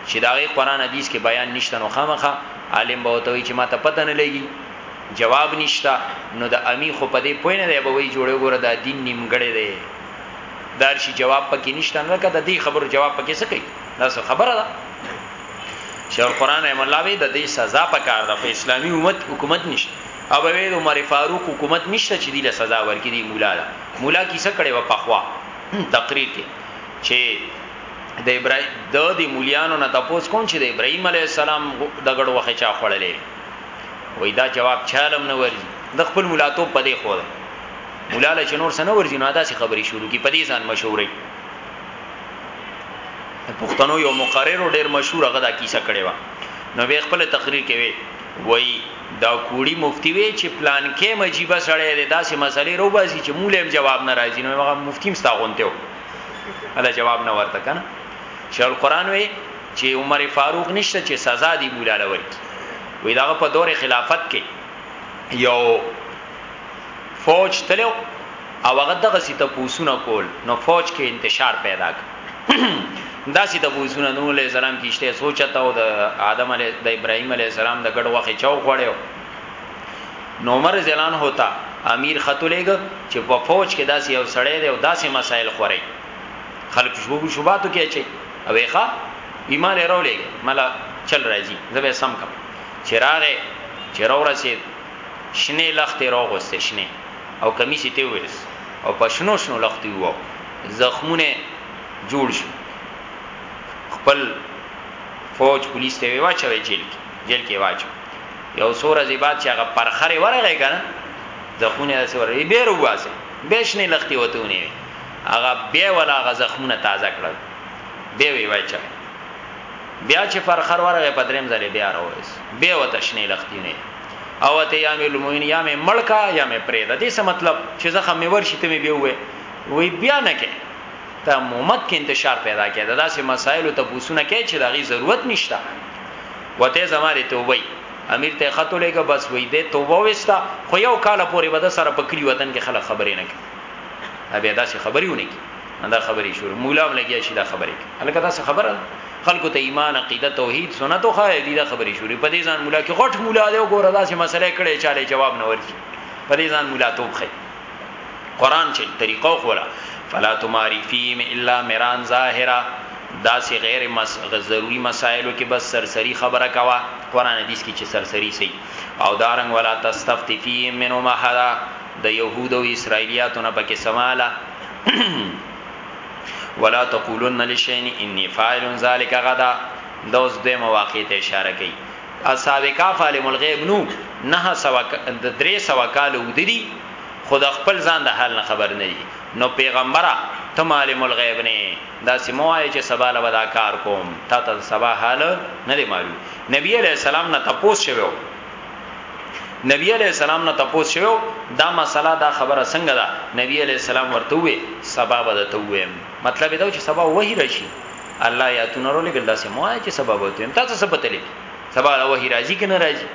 چې دا غي قران حدیث کې بیان نشته نو خامخه عالم به وتوي چې ما ته پته نه لګي جواب نشته نو د امي خو په دې پوه نه دی به وي جوړي وګوره دا دين نيمګړی دی دار شي جواب پکې نشته نه کده دې خبرو جواب پکې څه کوي دا څه خبره ده شیخ قران ایم الله وی د دې سزا په کار ده په اسلامي امت حکومت نشته او به وی عمر فاروق حکومت نشته چې دې له سزا ورکې دي مولا ده مولا کیسه کړي و پخوا تقریر کې چې د ابراهیم د دې مولیانو نه تاسو کوم چې د ابراهیم علی السلام د غړو وخت چا خړلې وای دا جواب چالم نه ورزي د خپل ملاتو په دې خو ده مولاله چې نور سنه ورزي نو دا سي خبري شروع کی په دې ځان مشورې پښتنو یو مقرر ډیر مشهور هغه دا کیسه کړې و نو به خپل تقریر کوي وای دا کوړی مفتی وی چې پلان کې مجيبه سړی دی دا سه مسلې رو باسي چې مولم جواب نه راځي نو هغه مفتیم ستا غونته و الله جواب نه ورته کنه شیخ القران وی چی عمر فاروق نشته چی سزا دی بولا له ورکی وی داغه په دور خلافت کی یو فوج تلو او هغه دغه سی ته پوسونه کول نو فوج کی انتشار پیدا ک دا سی ته پوسونه نو له سلام کیشته سوچته او د ادم علی د ابراهیم علی السلام د ګډ وخه چاو خوړیو نو عمر زلان هوتا امیر خطولېګ چې په فوج کې داسې یو سړی دی او داسې مسائل خوري خلک شوب شوباتو کې اچي او ښا ایمان راولې ملا چل راځي زبې سم کم چراغه چراغ راسي شنه لخت راغ وسته شنه او کمیس ته ورس او پښنو شنو لخت وو زخمونه جوړ شو خپل فوج پولیس ته واچوي جیل کې جیل کې واچو یو سور از بعد چې هغه پرخره ورغی کنه زخمونه راسي ورې بیرو واسه بشنه لخت وته ونی هغه بیا ولا هغه زخمونه تازه کړل بیا وی واچوي بیا چې پر خر ورغه په دریم ځلې بیا راوېس بیا وته شنې لختي نه او ته یا مې لموین یا مې ملکا یا مې پرې د دې څه مطلب چې زخم مې ورشي ته مې بیا وې وی بیا نه کې ته محمد کې انتشار پیدا کړي دا داسې مسایل ته پوسونه کې چې داغي ضرورت نشته وته زماره توبه امیر ته خط ولېګه بس وې دې توبه وستا خو یو کال پورې بده سره په کلی وطن کې خلک خبرې نه کوي ابي داسې خبري ونه کی دا خبري شروع مولا ولګیا شي دا خبري الکه دا څه خبره خلکو ته ایمان عقیده توحید سنت خو دی دا خبري شروع په دې ځان مولا کې غټ مولا دی وګوره دا چې مسله کړي چاله جواب نه ورکړي په دې ځان مولا توپ خي قران چې طریقو خولا فلا تماری فیم الا مران ظاهرا دا سی غیر مس ضروری مسائلو کې بس سرسری خبره کوا قران حدیث کې چې سرسری سي او دارنګ ولا تستفتی فی منو محدا د يهودو او اسرایلیاتو نه پکې سماله ولا تقولن لشین انی فاعل ذلک غدا دوس د مواقع ته اشاره کوي اصحاب کاف عالم الغیب نو نه سوا د درې سوا کال ودی خود خپل ځان د حال نه خبر نه دي نو پیغمبره تم عالم الغیب نه دا سموای چې سبا له ودا کار کوم تا ته سبا حال نه دی معلوم نبی علیہ السلام نه تپوس شوو نبی علیہ السلام نه تپوس شو دا مسله دا خبره څنګه ده نبی علیہ السلام ورته وې سبب ده ته وې مطلب دا چې سبا وਹੀ راشي الله یا تو نور لګل داسې مو چې سبب ته هم تاسو سبب تلې سبا له وਹੀ راځي کنه راځي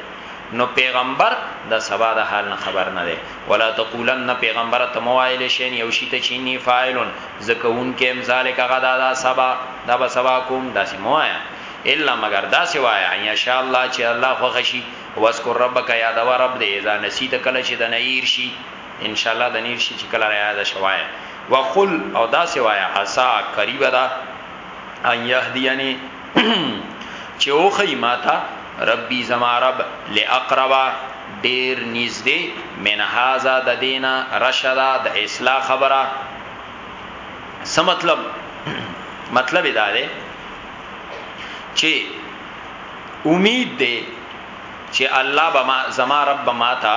نو پیغمبر د سبا د حال نه خبر نه دی ولا تقولن پیغمبر ته موایل شین یو شی ته چینی فاعلن زکون کې امزالک غدا دا سبا دا به سبا کوم داسې موایا الا مگر دا سی وایا ان یشاء الله چې الله خوښ شي واذکر ربک یادوا رب دې اذا نسیت کله چې د نیر شي ان شاء الله د نیر شي چې کله یاد شوای وقل او دا سی وایا عسا قریب دا ان یهدیانی چې اوخی ماتا ربی زما رب لاقربا ډیر نږدې من هاذا د دینه رشدا د اصلاح خبره سم مطلب مطلب دا دی چې امید دی چې الله به ما زما رب به ما ته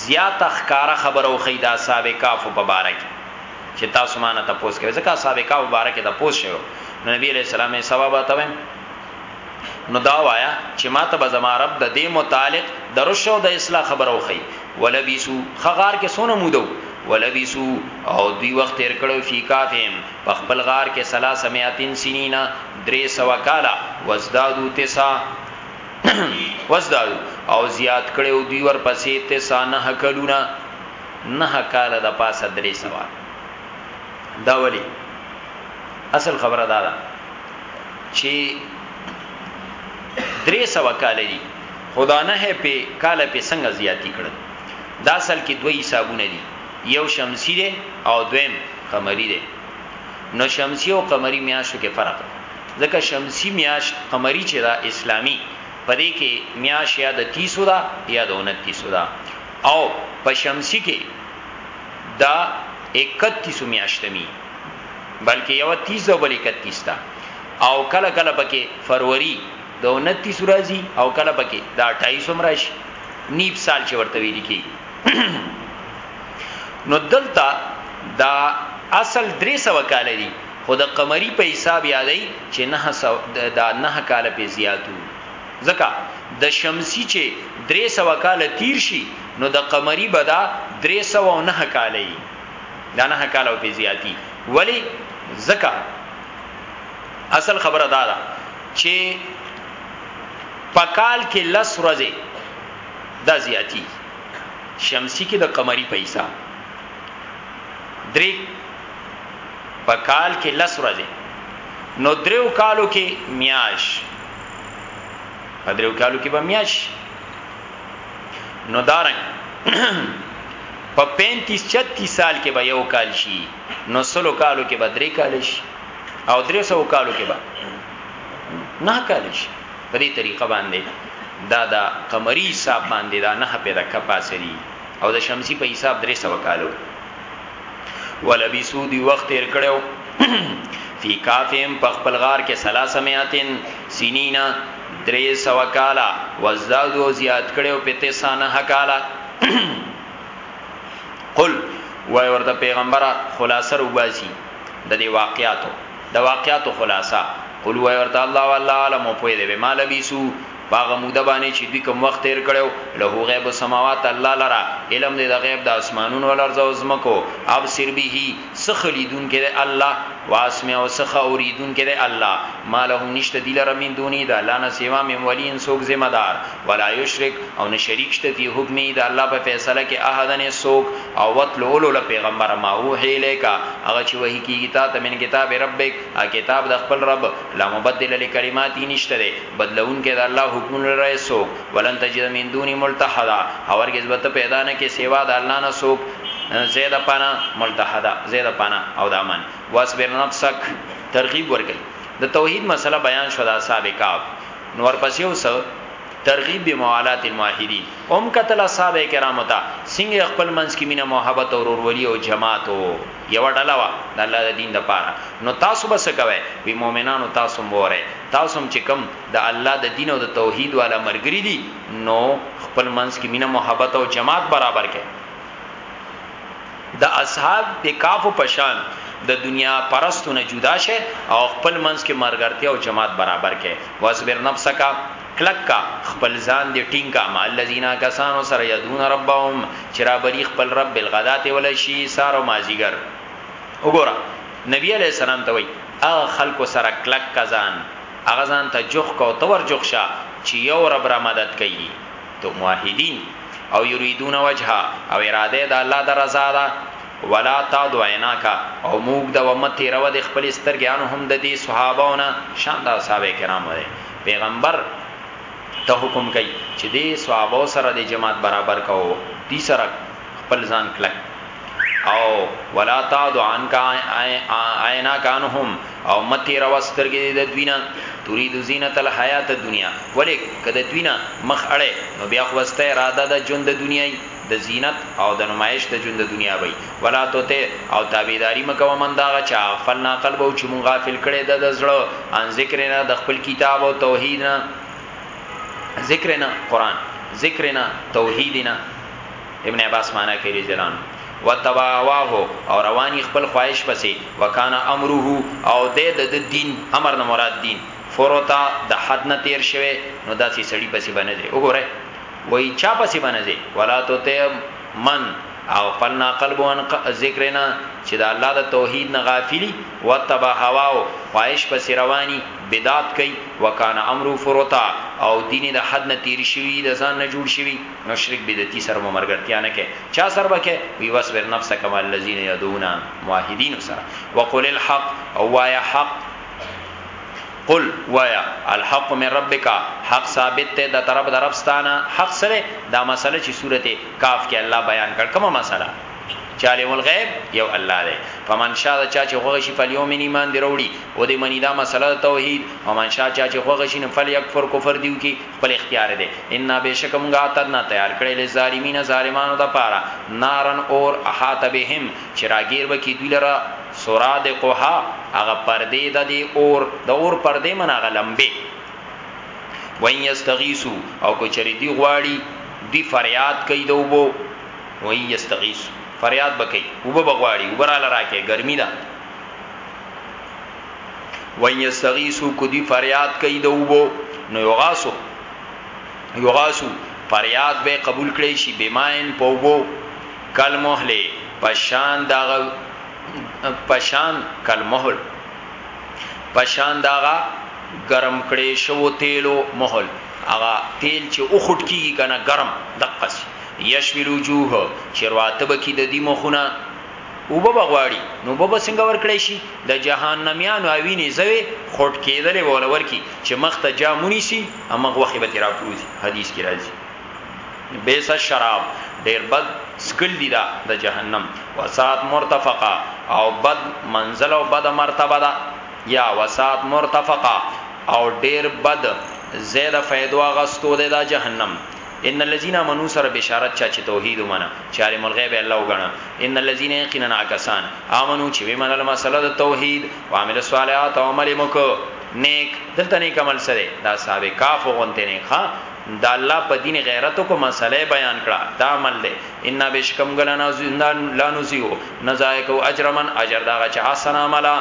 زیات اخکار خبرو خی دا صاحب کاف په باره کې چې تاسو ما نه تاسو کوي ځکه صاحب کاف په باره کې د پوس شو نبی علیہ السلام یې ثواب اتوم نو دا وایا چې ما ته به زما رب د دې متعلق درشو د اصلاح خبرو خی ولبیسو خغار کې سونه مودو ولبیسو او دوی وخت تیر کړو فی کافهم په خپل غار کې ثلاث مئتین سنین درې سوه کاله وزدادو تسع وزدادو او زیات کړي او دوی ورپسې تسع نه کلونه نه کاله د پاسه درې سوه دا ولی اصل خبره دا ده چې درې سوه کال دي خدا نه په کال په څنګه زیاتی کړل دا اصل کې دوی حسابونه دي یو شمسی دی او دویم قمری دی نو شمسی او قمری میاشتو کې فرق دی ځکه شمسی میاش قمری چې دا اسلامی پدې کې میاش یا د 30 دا یا د 29 دا او په شمسی کې دا 31 میاشتمی بلکې یو 30 او بل 31 تا او کله کله پکې فروری د 29 راځي او کله پکې دا 28 مرش نیب سال چې ورته ویل کیږي نو دلته دا اصل 300 کال دی خو د قمری په حساب یادای چې نه دا نه کال په زیاتو ځکه د شمسی چې 300 کال تیر شي نو د قمری بدا 309 کال ای دا نه کال په زیاتی ولی ځکه اصل خبره دا ده چې پکال کې لس ورځې دا زیاتی شمسی کی د قمری په حساب دری په کال کی لس ورځی نو دریو کالو کی میاش په دریو کالو کی به میاش نو دارنګ په 35 36 سال کې به یو کال شي نو سلو کالو کې به درې کال شي او درې سو کالو کې به نه کال شي په دې طریقه باندې دا د قمری حساب باندې دا نه په دکه پاسري او د شمسی په حساب درې سو کالو ولبسو دی وخت تیر کړو فی کافیم په خپل غار کې سلاسمیاتن سینینا درې سو کالا وزدادو زیات کړو په تسانه کالا قل وای ورته پیغمبره خلاصه روباسي د دې واقعاتو د واقعاتو خلاصه، قل ووایه ورته، الله والله اعلم او پوه دی بما لبثو په هغه موده باندې چې دوی کوم وخت تېر کړی و، له غیب السماوات الله لره علم دی د غیب د اسمانونو والارض او ځمکو، ابصر به څه ښه لیدونکی دی الله، واسمع او څه ښه اورېدونکی دی الله، ما لهم نشته دوی لره من دونه د الله نه سوا من ولي څوک ذمه دار، ولا یشرک او نه شریک شته فی حکمه د الله په فیصله کې احدا هېڅوک. او وتل اولوله پیغمبر ما اوحی الیک هغه چی وحی کیږی تا ته من کتاب ربک هغه کتاب د خپل رب لا مبدل لکلماتی نشته دی بدلونکی د الله حکمونو لره څوک ولن تجد من دونی ملتحدا او هرګز به ته پیدا نه کی سوا د الله نه څوک زید پانا ملتحدا زید پانا او دامن واصبر نفسک ترغیب ورکړي د توحید مسله بیان شو د اصحاب کاف نور پسیو سو ترغیب بموالات الموحدین هم کتل اصحاب کرامو ته څنګه خپل منځ کې مینه محبت او ورورولي او جماعت وو یو ډله وا د الله د دین د پاره نو تاسو به څه کوئ وی مؤمنانو تاسو هم وره تاسو هم چې کم د الله د دین او د توحید والا مرګری دي نو خپل منځ کې مینه محبت او جماعت برابر کړئ د اصحاب د کافو پشان د دنیا پرستو نه جدا شه او خپل منځ کې مرګرتیا او جماعت برابر کې واصبر نفسک کلک کا خپل ځان دې ټینګ کا مع الذین هغه کسانو سره یدعون ربهم چې رابلي خپل رب بالغداة والعشي سهار او مازیګر وګوره نبی علیه السلام ته وایي هغه خلکو سره کلک کا ځان هغه ځان ته جوخ کا او ته ورجوخ شه چې یو رب را مدد کوي ته موحدین او یریدون وجهه او اراده د الله د رضا ده ولا تعد عیناک او موږ د ومت تیرو د خپل سترګې انهم د دې صحابهونه شان د اصحاب کرامو ده پیغمبر ته حکم کوي چې دې صحابه سره د جماعت برابر کوو دي سره خپل ځان کلک او ولا تعد عنك عینا کانهم او متی رواسترګې د دوینا تريد زینت الحیات الدنیا ولیک کده دوینا مخ اړه نو بیا خوسته اراده د ژوند د دنیای د زینت او د نمایش د ژوند دنیا به یی ولا طع او تابعداری مه کوه من د هغه چا اغفلنا قلبه چی مونږ غافل کړی ده د زړه عن ذکرنا د خپل کتاب او توحید نه ذکرنا قران ذکرنا توحیدنا ابن عباس معنا کوي رضی الله عنه وتباواه او رواني خپل خواهش پسې وکانا امره او د د دین امر نه مراد دین فروتا د حد نه تیر شوه نو داسې سړی پسې باندې وګوره وای چا پسې باندې زی ولا تو ته من او قلنا قلب ان ذکرنا چې د الله د توحید نه غافلی وتبع هواو خواهش پسې رواني بدعت کوي وکانا امر فرطا او دین د حد نه تیر شوی د ځان نه جوړ شوی نو شرک بدعتي سره مرګرتیا نه کوي چا سر بکه وی وسبر نفس کما الذين يدعون موحدین سره وقل الحق او وایا حق قل، وایه، الحق من ربک، حق ثابت دی د طرف د رب ستا نه، حق څه دی؟ دا مسئله چې سورت کهف کې الله بیان کړ، کومه مسئله؟ چې عالم الغیب یو الله دی، فمن شاء د چا چې خوښ شي فلیومن ایمان دې راوړي او دې مني دا مسئله د توحید، ومن شاء چا چې خوښ شي نو فلیکفر کفر دې وکړي، خپل اختیار دی، انا بېشکه موږ اعتدنا تیار کړی للظالمین ظالمانو دپاره نارا اور احاط بهم چې راګیر به کړي دوی لره سرادقها هغه پردې ده دی اور د اور پردې من هغه لمبه وین یستغیثو او کچری دی غواړي دی فریاد کوي د وبو وین یستغیث فریاد بکي وبو بغواړي وبراله راکه ګرمي ده وین یستغیثو کو دی فریاد کوي د وبو نو یغاسو یغاسو فریاد به قبول کړي شي بماین په وبو کالمحل په شان د هغه په شان کالمحل په شان د هغه ګرم کړي شو تیلو محل هغه تیل چې او خټ کیږي کنه ګرم دقص یشوی الوجوه چرواته بکی د دې مخونه او به بغواړي نو به بسنګ ور کړی شي د جهنميانو اوینه زوي خټ کېدلې ولور کی چې مخ ته جامونی سي امغه وخت به تیرا کوزي حدیث کې راځي بیس الشراب ډیر بد سکل دی دا د جهنم وسات مرتفقا او بد منزل او بد مرتبه دا یا وسات مرتفقا او ډیر بد زید فیدو غستو دی دا جهنم ان الذين منو سره بشارت چا چې توحید ومنه چې عالم الغیب الله وګڼه ان الذين يقيننا کسان امنو چې ومنل مسله د توحید او عمل صالحات او عمل مکو نیک دلته نیک عمل سره دا صاحب کاف غونته نه ښا دالله په دین غیرت وکړه مسئله یې بیان کړه دا عمل دی انا بشک موږ لا نضیع نه ضایع کوو اجر من اجر د هغه چا حسن عملا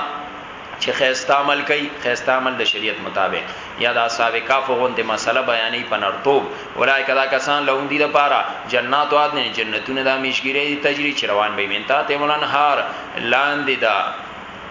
چې خیسته عمل کوي خیسته عمل د شریعت مطابق یا د اصحاب کاف غوندې مسله بیانې پنرتوب اولای کدا کسان لهم دی لپاره جنات او عدن جنتونه د همیشګری تجری چروان به منتا ته مولن هار لاندې دا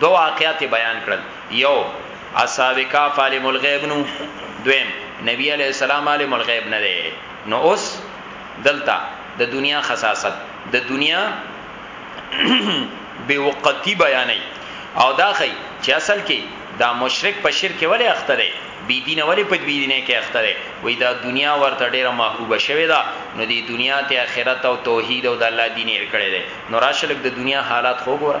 دوه واقعات بیان کړل یو اصحاب کاف عالم الغیب نو دویم نبی علیہ السلام عالم الغیب نه دی نو اوس دلته د دنیا خصاصت د دنیا به وقتی بیانې او دا خی چې اصل کې دا مشرک په شرک ولې اخته دی بی دین ولې په بی دینه کې اخته دی وې دا دنیا ورته ډیره محبوبه شوې ده نو دی دنیا ته آخرت او توحید او د الله دین یې کړی دی نو راشلک د دنیا حالات خو ګوره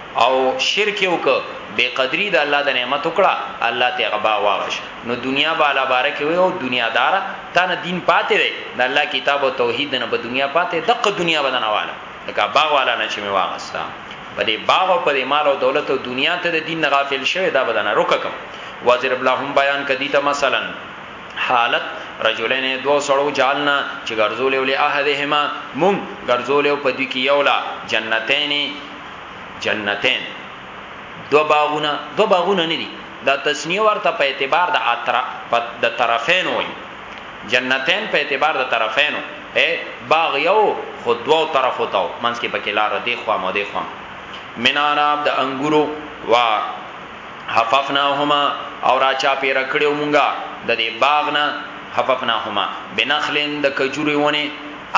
او شرک یې وکړ بې قدري د الله د نعمت وکړه الله ترې هغه باغ واخیست نو دنیا به الله باره کې وایي او دنیا داره تا نه دین پاتې دی د الله کتاب او توحید نه به دنیا پاتې دقه دنیا به درنه واله لکه باغ والا نه چې مې واخیسته په دې باغ او په دې مال او دولت او دنیا ته د دین نه غافل شوی دا به درنه روکه کوم وزیر بلا هم بیان کدی ته مثلا حالت رجلین دو سړو جالنا چې ګرځول ولې احدهما مون ګرځول په دې کې یولا جنتین جنتین دو باغونه دو باغونه نه دي دا تسنیه ورته په اعتبار د اطرا د طرفین وای جنتین په اعتبار د طرفین اے باغ یو خو دوو طرفو ته منځ کې پکې لار دی خو مو دی خو مناناب د انګورو وا حففناهما او را چا پیر کړو مونږه د دې باغ نه حففناهما بنخلن د کجوري ونه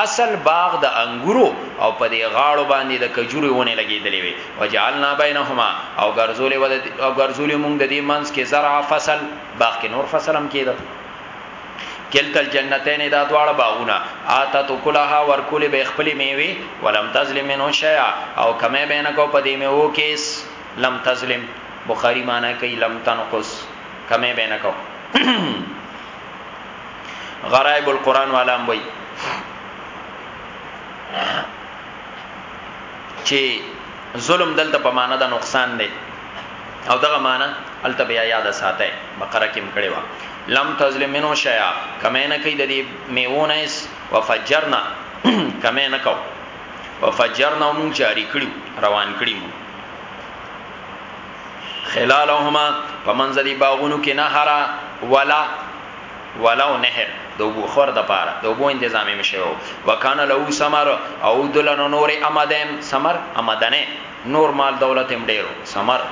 اصل باغ د انګورو او په دې غاړو باندې د کجورو ونې لګېدلې وې. وجعلنا بینهما او ګرځولې وه او ګرځولې مونږ د دې منځ کې زرع فصل، باغ کې نور فصل هم کېده. کلتا الجنتین دا دواړه باغونه آتت اکلها ورکولې به یې خپلې مېوې ولم تظلم منه شیئا او کمی به یې نه کاوه په دې مېوو کې هېڅ، لم تظلم، بخاري معنی کوي لم تنقص، کمی به یې نه کاوه. غرائب القرآن والام وی چې ظلم دلته په معنا د نقصان دی او دغه معنا الته بیا یاد ساته بقره کې مکړې وا لم تظلم منو شیا کمه نه کوي د دې میونه اس وفجرنا کمه نه کو وفجرنا مون جاری کړو روان کړی مون خلالهما په منځ دی باغونو کې نهرا ولا ولو نهر د وبو خور د پاره د وبو تنظیم مشو وکانه له سمر او دلن نور امدن سمر امدنه نور مال دولت هم ډیرو سمر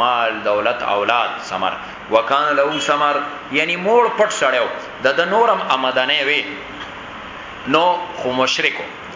مال دولت اولاد سمر وکانه له سمر یعنی مور پټ سړیو د د نورم امدنه وی نو خو مشرکو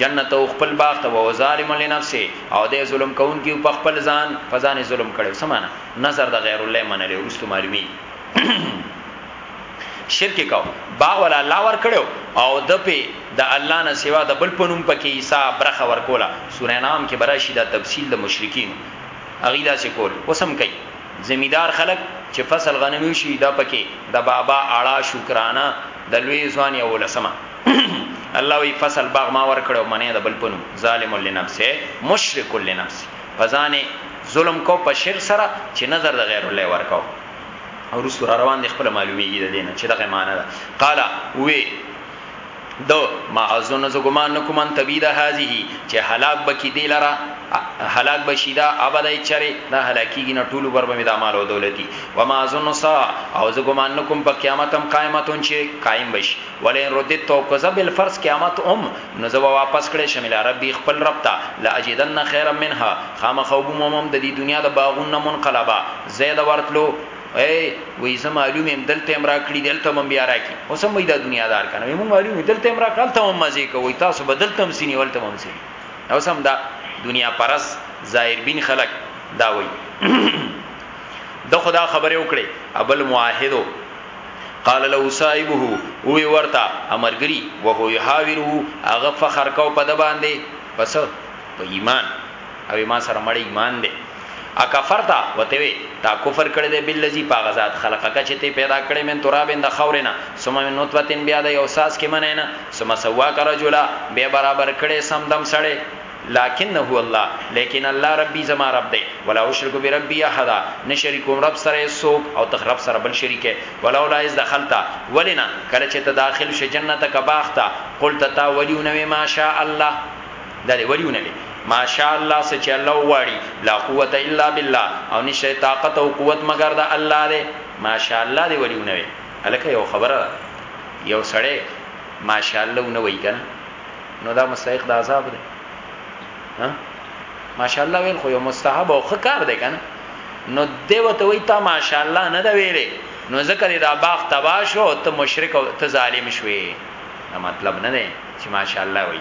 جنته خپل باغ ته وو ظالم لنفسه او د ظلم کوونکی په خپل ځان په ځان ظلم کړو سمانه نظر د غیر الله منلې ورستو معلومی شرک کو باغ ولا الله ور کړو او د په د الله نه سوا د بل پنوم پکې عیسی برخه ور کولا سورې نام کې براشي دا تفصیل د مشرکین اغیدا سي کول وسم کوي زمیدار خلک چې فصل غنمي شي دا پکې د بابا اړه شکرانه د لوی ځوان یو لسمه الله وی فصل باغ ما ور کړو منه د بل پنو ظالم لنفسه مشرک لنفسه پزانه ظلم کو په شرک سره چې نظر د غیر الله ورکاو او رسول روان دي خپل معلومیږي د دینه چې دغه معنی ده قال وی دو ما ازونه ز ګمان نکوم ان تبید هذه چې هلاک بکی دی لرا هلاک بشیدا ابدای چره دا هلاکیږي نه ټول بر به د مال او دولتي و ما ازونه سا او ز ګمان نکوم په قیامت هم قائمتون چې قائم بشي ولئن رددت او که زه بالفرض قیامت هم نو زه به واپس کړی شم الی ربی خپل رب ته لاجدن خیرا منها خامخا وبمومم د دې دنیا د باغونو نه منقلبا ځای د ورتلو ای وای زه معلوم يم دلته امرا کړی دلته مم بیا راکی اوس هم دا دنیا دار کنه مې معلوم دلته امرا کړل ته مم مزه کوي تاسو بدلته هم سینې ولته مم سینې اوس هم دا دنیا پرس ظاهر بین خلق دا وای د خدا خبره وکړي ابل معاهدو قال له صاحبه او ورته امرګری وهو یحاوره هغه فخر کو په د باندې پس په ایمان او ما سره مړ ایمان دی اکفرتا وته وی تا کفر کړی دی بالذی پاغزاد خلقک چې ته پیدا کړی من ترابن د خورنا ثم من نطفه بیا د یو ساس کې مننه ثم سوا کرجلا به برابر کړی سم دم سړی لکن هو الله لیکن الله ربی زما رب دی ولا اشرک بربی احدا نه شریکوم رب سره سوک او تخ رب سره بل شریک ولولا اذ دخلت ولنا کله چې ته داخل شه جنته کا باخته قلت تا ولیونوی ماشاء الله دا دی ولیونوی ماشاء الله سچ الله واړي لا قوت الا بالله او نشه طاقت او قوت مگر د الله دی ماشاء الله دی ولیونوی الکه یو خبره یو سړی ماشاء الله نو وی کنه نو دا مستحق د عذاب دی ها ماشاءالله ویل خو یو مستحب او خکار دی کنه نو دیو ته وی تا ماشاءالله نه دا ویلې نو ذکر دا باغ تباش او ته مشرک او ته ظالم شوی دا مطلب نه دی چې ماشاءالله وی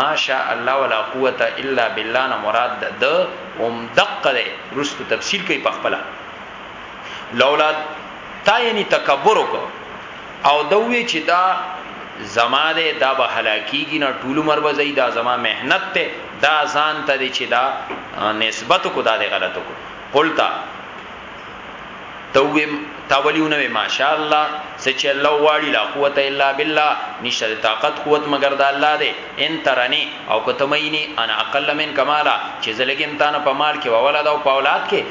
ماشاء الله ولا قوت الا بالله نه مراد د اوم دقه دی رستو تفصیل کوي په خپل لولا تا یعنی تکبر وکړه او ده وی چی دا زما ده دا به هلاکیږي نه ټول عمر به زئی دا زما محنت ته دا ځان ته دی چی دا نسبت کو دا دی غلط کو قلتا تویم تاولیونه ماشاء الله سچ الله واړی لا قوت الا بالله نشه طاقت قوت مگر د الله دی ان ترنی او کتمینی انا اقل من کمالا چې زلګم تانه په مال کې وولد او په اولاد کې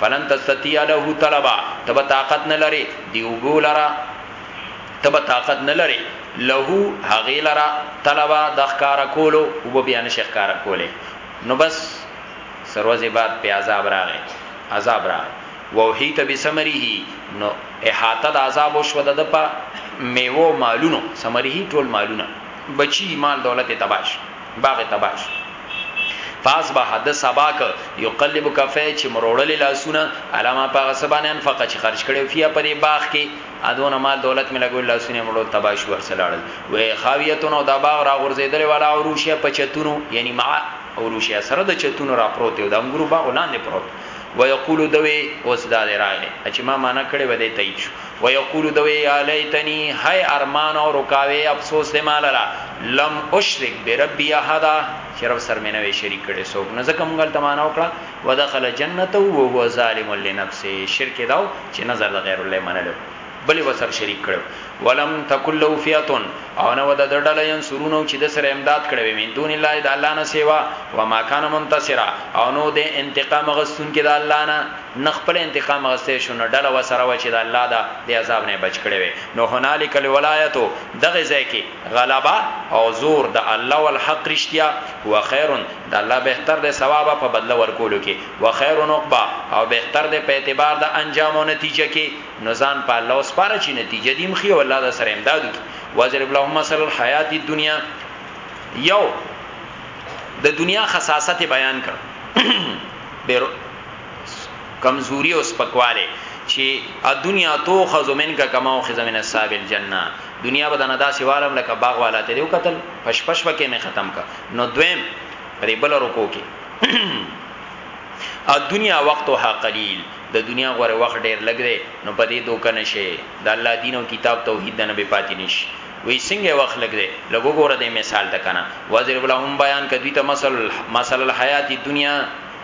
فلن تستطيع له طلبا ته به طاقت نه لرې دی اوبو لره ته به طاقت نه لرې له هغې لره طلبا د ښکاره کولو اوبه بیا نه شي ښکاره کولی نو بس سروځې بعد په عذاب راغی عذاب راغی ووحیت بسمره نو احاطه د عذاب شو د په میوه مالونو سمره ټول مالونه بچی مال دولت تباش باغ تباش فاصبح د سبا ک یقلب کفه چې مروړل لاسونه علامه پاغه سبانه انفق چې خرج کړي فیا پر باغ کې ادونه مال دولت مې لګول لاسونه مړو تباش ور سلاړل وې خاویتون او د باغ را غورځیدل والا عروشه په چتونو یعنی مع عروشه سره د چتونو را پروت او د انګورو باغ لاندې پروت ويقول دوي اوس دا راغې چې ما معنا کړې و دې تایید شو ويقول دوي يا ليتني هی ارمان او رکاوي افسوس دې مال را لم اشرک بربي احد چې رب سر مې نه وي شریک کړي سوګ نه زکه مونږ ته معنا وکړه ودخل جنته او هو ظالم لنفسه شرک داو چې نظر د غیر الله منلو بلې وسر شریک کړو ولم تکل له فیاتون او نو د دړل ینصرونو چې د سره امداد کړو من دون الله د الله نه سیوا و ما کان منتصرا او نو د انتقام غستون کې د الله نه نه خپله انتقام اخستی شو نه ډله وسره وه چی د الله د دی عذاب نه یی بچ کړی وی نو هنالک الولایت دغه ځای کی غلبه او زور د الله والحق رشتیا هو خیر د الله بهتر دی ثوابا په بدله ورکولو کی وخیر عقبا او بهتر دی په اعتبار د انجام او نتیجه کی نو ځان په الله وسپاره چی نتیجه دی هم ښه او الله درسره امداد وکړي واضرب لهم مثل الحیات الدنیا یو د دنیا خصاصت بیان کړ کمزوري او سپکواله چې دنیا تو خذو منک کما او خذ من اصحاب الجنه دنیا به نه داسې والم لکه باغ والا ته دیو قتل پش پش وکې مې ختم کا نو دویم پرې بل رکو کې ا دنیا وقتها قلیل د دنیا غره وخت ډیر لګ دی نو په دې دوک نشي د الله دین او کتاب توحید نه به پاتې نشي وی څنګه وخت لګ دی لګو ګوره د مثال د کنه وزیر بلهم بیان کدی ته مثال مثال الحیات دنیا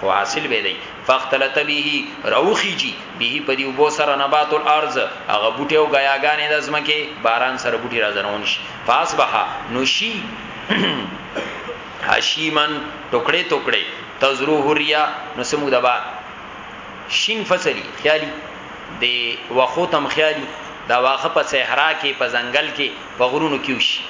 خو حاصل به دی فختلت به روخیجی به په دی وبو سره نبات الارض هغه بوټي او غیاګانې د زمکه باران سره بوټي راځنون شي فاصبح نشی حشیمن ټوکړې ټوکړې تزروه ریا نو سمو دبا شین فصلی خیالي د وخو تم خیالي دا واخه په صحرا کې په ځنګل کې په غرونو کې وشي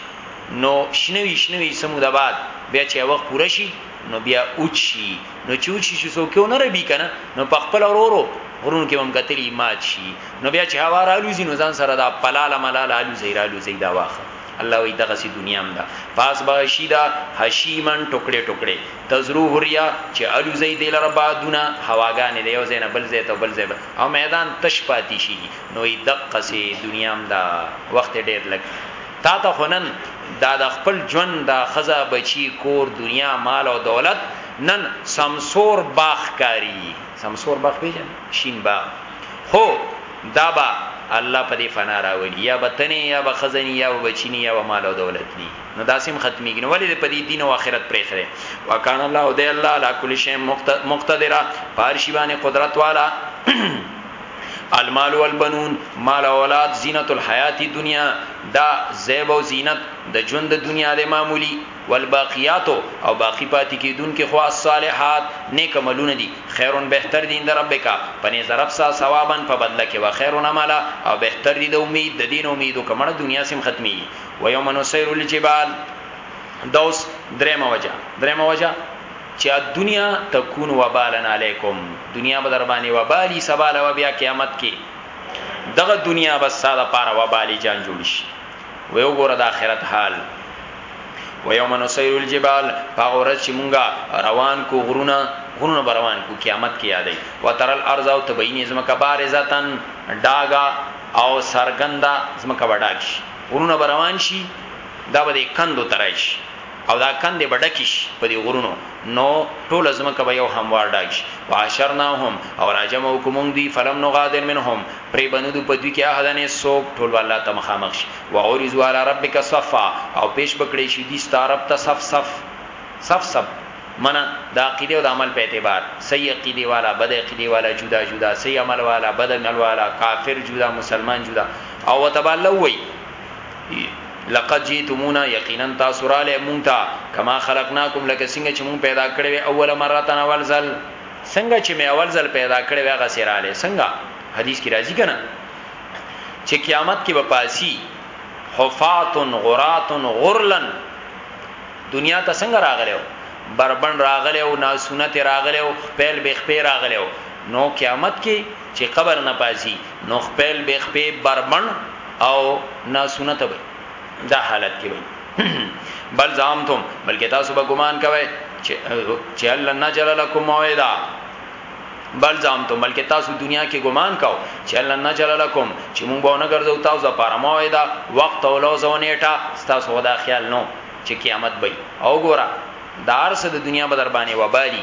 نو شنوي شنوي سمو دبا بیا چې وخت پوره شي نو بیا اوچی نو چې اوچی چې څوک یو نه ربي کنه نو په خپل ورورو غرونو کې هم کتلی مات شي نو بیا چې هوا را لوزي نو ځان سره دا پلاله ملاله الوزي را لوزي دا واخه الله وی دغه سي دنیا هم ده پاس به شي دا حشیمن ټوکړي ټوکړي تزرو هریا چې الوزي دل ربا دونه هواګانې دی یو زین بل زیت او بل زیب او میدان تش پاتې شي نو دقه سي دنیا هم ده وخت ډیر لګ تاته خو نن دا د خپل ژوند دا ښځه، بچي، کور، دنیا، مال او دولت نن سمسور باغ ښکاري. سمسور باغ پېژنې؟ شین باغ. خو دا به الله په دې فنا راولي. یا به ته نه یې، یا به ښځه نه وي، یا به بچي نه وي، یا به مال او دولت نه وي. نو داسې هم ختمېږي. نو ولې دې په دې دین او اخرت پرېښی؟ وکان الله او دی الله علی کل شیء مقتدرا، په هر شي باندې قدرت والا. المال والبنون مال او اولاد زینت الحیات دنیا دا زیب او زینت د ژوند د دنیا د معمولی والباقیات او باقی پاتې کیدون کې خو الصالحات نیک عملونه دي خیرون بهتر دین در رب کا پنه ضرب سا ثوابن په بدله کې و خیرون عمل او بهتر دي د امید د دین امیدو کمړه دنیا سم ختمي و یوم نسیر الجبال دوس درې موجه درې موجه چی الدنیا تکون وبالا علیکم دنیا به درباندی وبال یی سبا له بیا قیامت کی دغه دنیا به ستا لپاره وبالی جان جوړ شی وی وګوره د اخرت حال ویوم نسیر الجبال په هغه ورځ چې مونږه روان کو غرونه غرونه به روان کو قیامت کې یادې وتر الارض او تبین زمکه بارزتن ډاګا او سرګندا زمکه وډاک شي غرونه به روان شي دا به کندو ترای شي او دا کندې به ډکې شي په دې غرونو، نو ټوله ځمکه به یو هموار ډاګ شي، وحشرناهم او راجمع به کړو مونږ دوی، فلم نغادر منهم پرې به نه ږدو په دوی کې احدا هیڅوک، ټول به الله ته مخامخ شي، وعرضوا علی ربک صفا او پیش به کړې شي دوی ستا رب ته صف صف، صف صف معنی د عقیدې او د عمل په اعتبار، صحیح عقیدې والا، بده عقیدې والا، جدا جدا، صحیح عمل والا، بد عمل والا، کافر جدا، مسلمان جدا او ورته به الله ووایي. لقد جئتمونا یقینا تاسو را لې مونږ ته کما خلقناکم لکه څنګه چې مونږ پیدا کړې وې اوله مره تن اول ځل څنګه چې مې اول ځل پیدا کړې وې هغه سره لې څنګه حدیث کې راځي کنه چې قیامت کې به پاسی حفاتن غراتن غرلن دنیا ته څنګه راغلو بربند راغلو ناسونت راغلو خپل به خپل راغلو نو قیامت کې چې قبر نه پاسی نو خپل به خپې بربن او ناسونه ته وي دا حالت کې وي بل زامتم بلکې تاسو به ګمان کوئ چې الله نجل لكم موعدا بل زامتم بلکې تاسو دنیا کې ګمان کاو چې الله نجل لكم چې مونږ به نه ګرځو تاسو لپاره موعدا وخت او لوز او نیټه تاسو ودا خیال نو چې قیامت به او ګورا دار سره د دنیا بدر باندې وبالي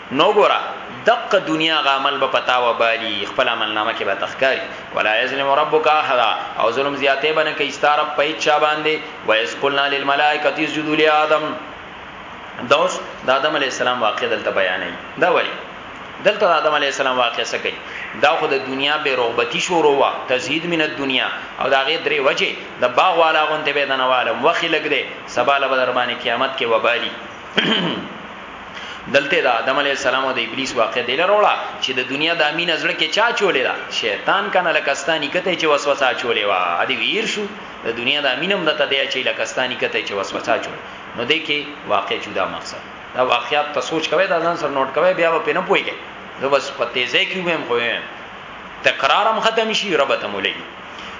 نو ګوره دقه دنیا غا عمل به په تا وبالی خپله عمل نامه کې به ته ښکاری ولا یظلم ربک احدا او ظلم زیاتی به نه کوي ستا رب په هیچا باندې وایذ قلنا للملائکه اسجدوا لآدم دوس د آدم علی السلام واقع دلته بیانای دا ولی دلته د آدم علی السلام واقع څه کوي دا خو د دنیا به رغبتی شروع وا تزهید من الدنیا او دا غي درې وجه د باغ والا غونته به دنوالم وخی لګ دې سباله بدر باندې قیامت کې وبالي دلته د آدم علی السلام او د ابلیس واقع دی لروړه چې د دنیا د امین ازړه کې چا چولې دا شیطان کنه لکستانی کته چې وسوسه چولې وا ادي ویر شو د دنیا د امینم د ته دی چې لکستانی کته چې وسوسه چول نو دې کې واقع جدا مقصد دا واقعیات ته سوچ کوي دا ځان سره نوٹ کوي بیا په نه پويږي زه بس په تیزه کې ویم خو تکرارم ختم شي ربته مولګي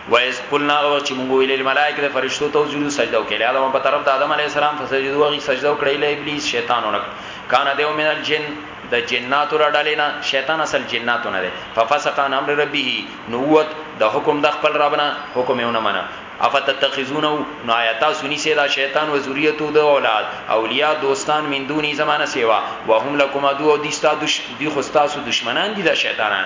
وایس قلنا او چې موږ ویل ملائکه د فرشتو ته وجود سجده وکړي ادم په طرف د آدم علی السلام فسجدوا غي سجده وکړي له ابلیس شیطان ونک کان دیو من الجن د جناتو را ډالینا شیطان اصل جناتو نه دی ففسقان امر ربه نووت د حکم د خپل ربنا حکم یې ونه منه افتتخذونه نو آیات سنی سي دا شیطان و ذریته د اولاد اولیاء دوستان من دونی زمانه سیوا وهم لکم ادو او دي ستا دش دي خو تاسو دشمنان دي دا شیطانان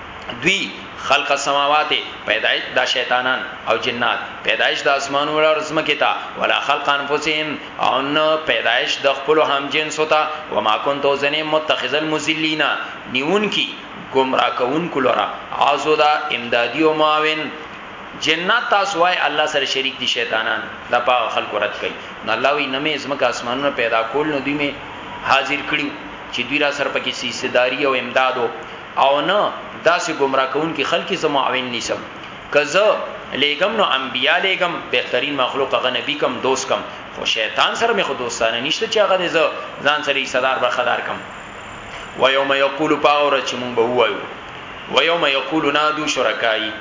دوی خلق السماوات پیدایش دا شیطانان او جنات پیدایش د اسمان او ارزم کیتا ولا خلق انفسهم او نه پیدایش د خپل هم جنس وتا و ما كنت زن متخذ المذلین نیون کی گمراه کون کولرا عازو دا امدادی او معاون جنات تاسو وای الله سره شریک دي شیطانان دا پاغه خلق رد کړي نو الله وی نمه زمکه اسمانونه پیدا کول نو دوی می حاضر کړیو چې دوی را سره پکې سیسداری او امدادو او نه داسې ګمراه کوونکي خلک زه معاون نیسم، که زه لېږم نو انبیا لېږم، بهترین مخلوق هغه نبي کړم، دوست کړم، خو شیطان سره مې خو دوستانه نشته چې هغه دې زه ځان سره حصه دار برخه دار کړم. ویوم یقول په هغه ورځ چې مونږ به ووایو، ویوم یقول نادو شرکایی،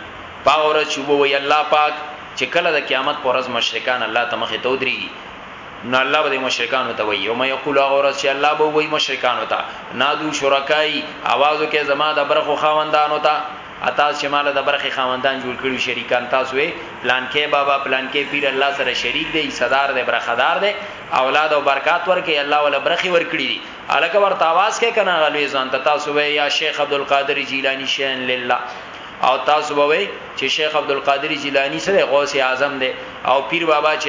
په هغه ورځ چې وبه وایي الله پاک چې کله د قیامت په ورځ مشرکان الله ته مخې ته ودرېږي، نو الله به مشرکانو ته وایي او مې یقول هغه ورځ چې الله به وایي مشرکانو ته نادو شرکای आवाज وکي زما د برخو خاوندانو ته اتا چې مال د برخې خاوندان جوړ کړي شریکان تاسو یې پلان کې بابا پلان کې پیر الله سره شریک دی صدر دی برخدار دی اولاد او برکات ورکي الله ولا برخي ورکړي دي الکه ورته आवाज کې کنه غلوې ځان ته تاسو وې یا شیخ عبد القادر جیلانی شین لله او تاسو به وې چې شیخ عبد القادر جیلانی سره غوث اعظم دی او پیر بابا چې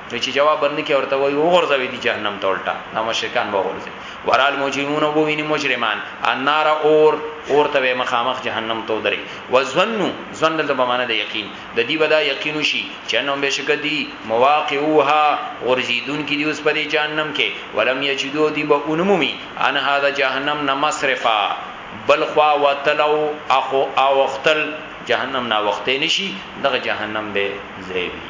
نو چې جواب ورنه کې ورته وایي وګورځوي دي جهنم ته الټا دا مشرکان به وګورځي ورال مجرمون وو ویني مجرمان النار اور اور ته مخامخ جهنم ته دري وزنو زن د بمانه د یقین د دې ودا یقین شي چې نو به شک دي مواقعوها غرزیدون کې دي اوس په جهنم کې ولم یجدو دي به انمومي ان هاذا جهنم نمصرفا بل خوا وتلو اخو او وختل جهنم نا وخت نشي دغه جهنم به زیوی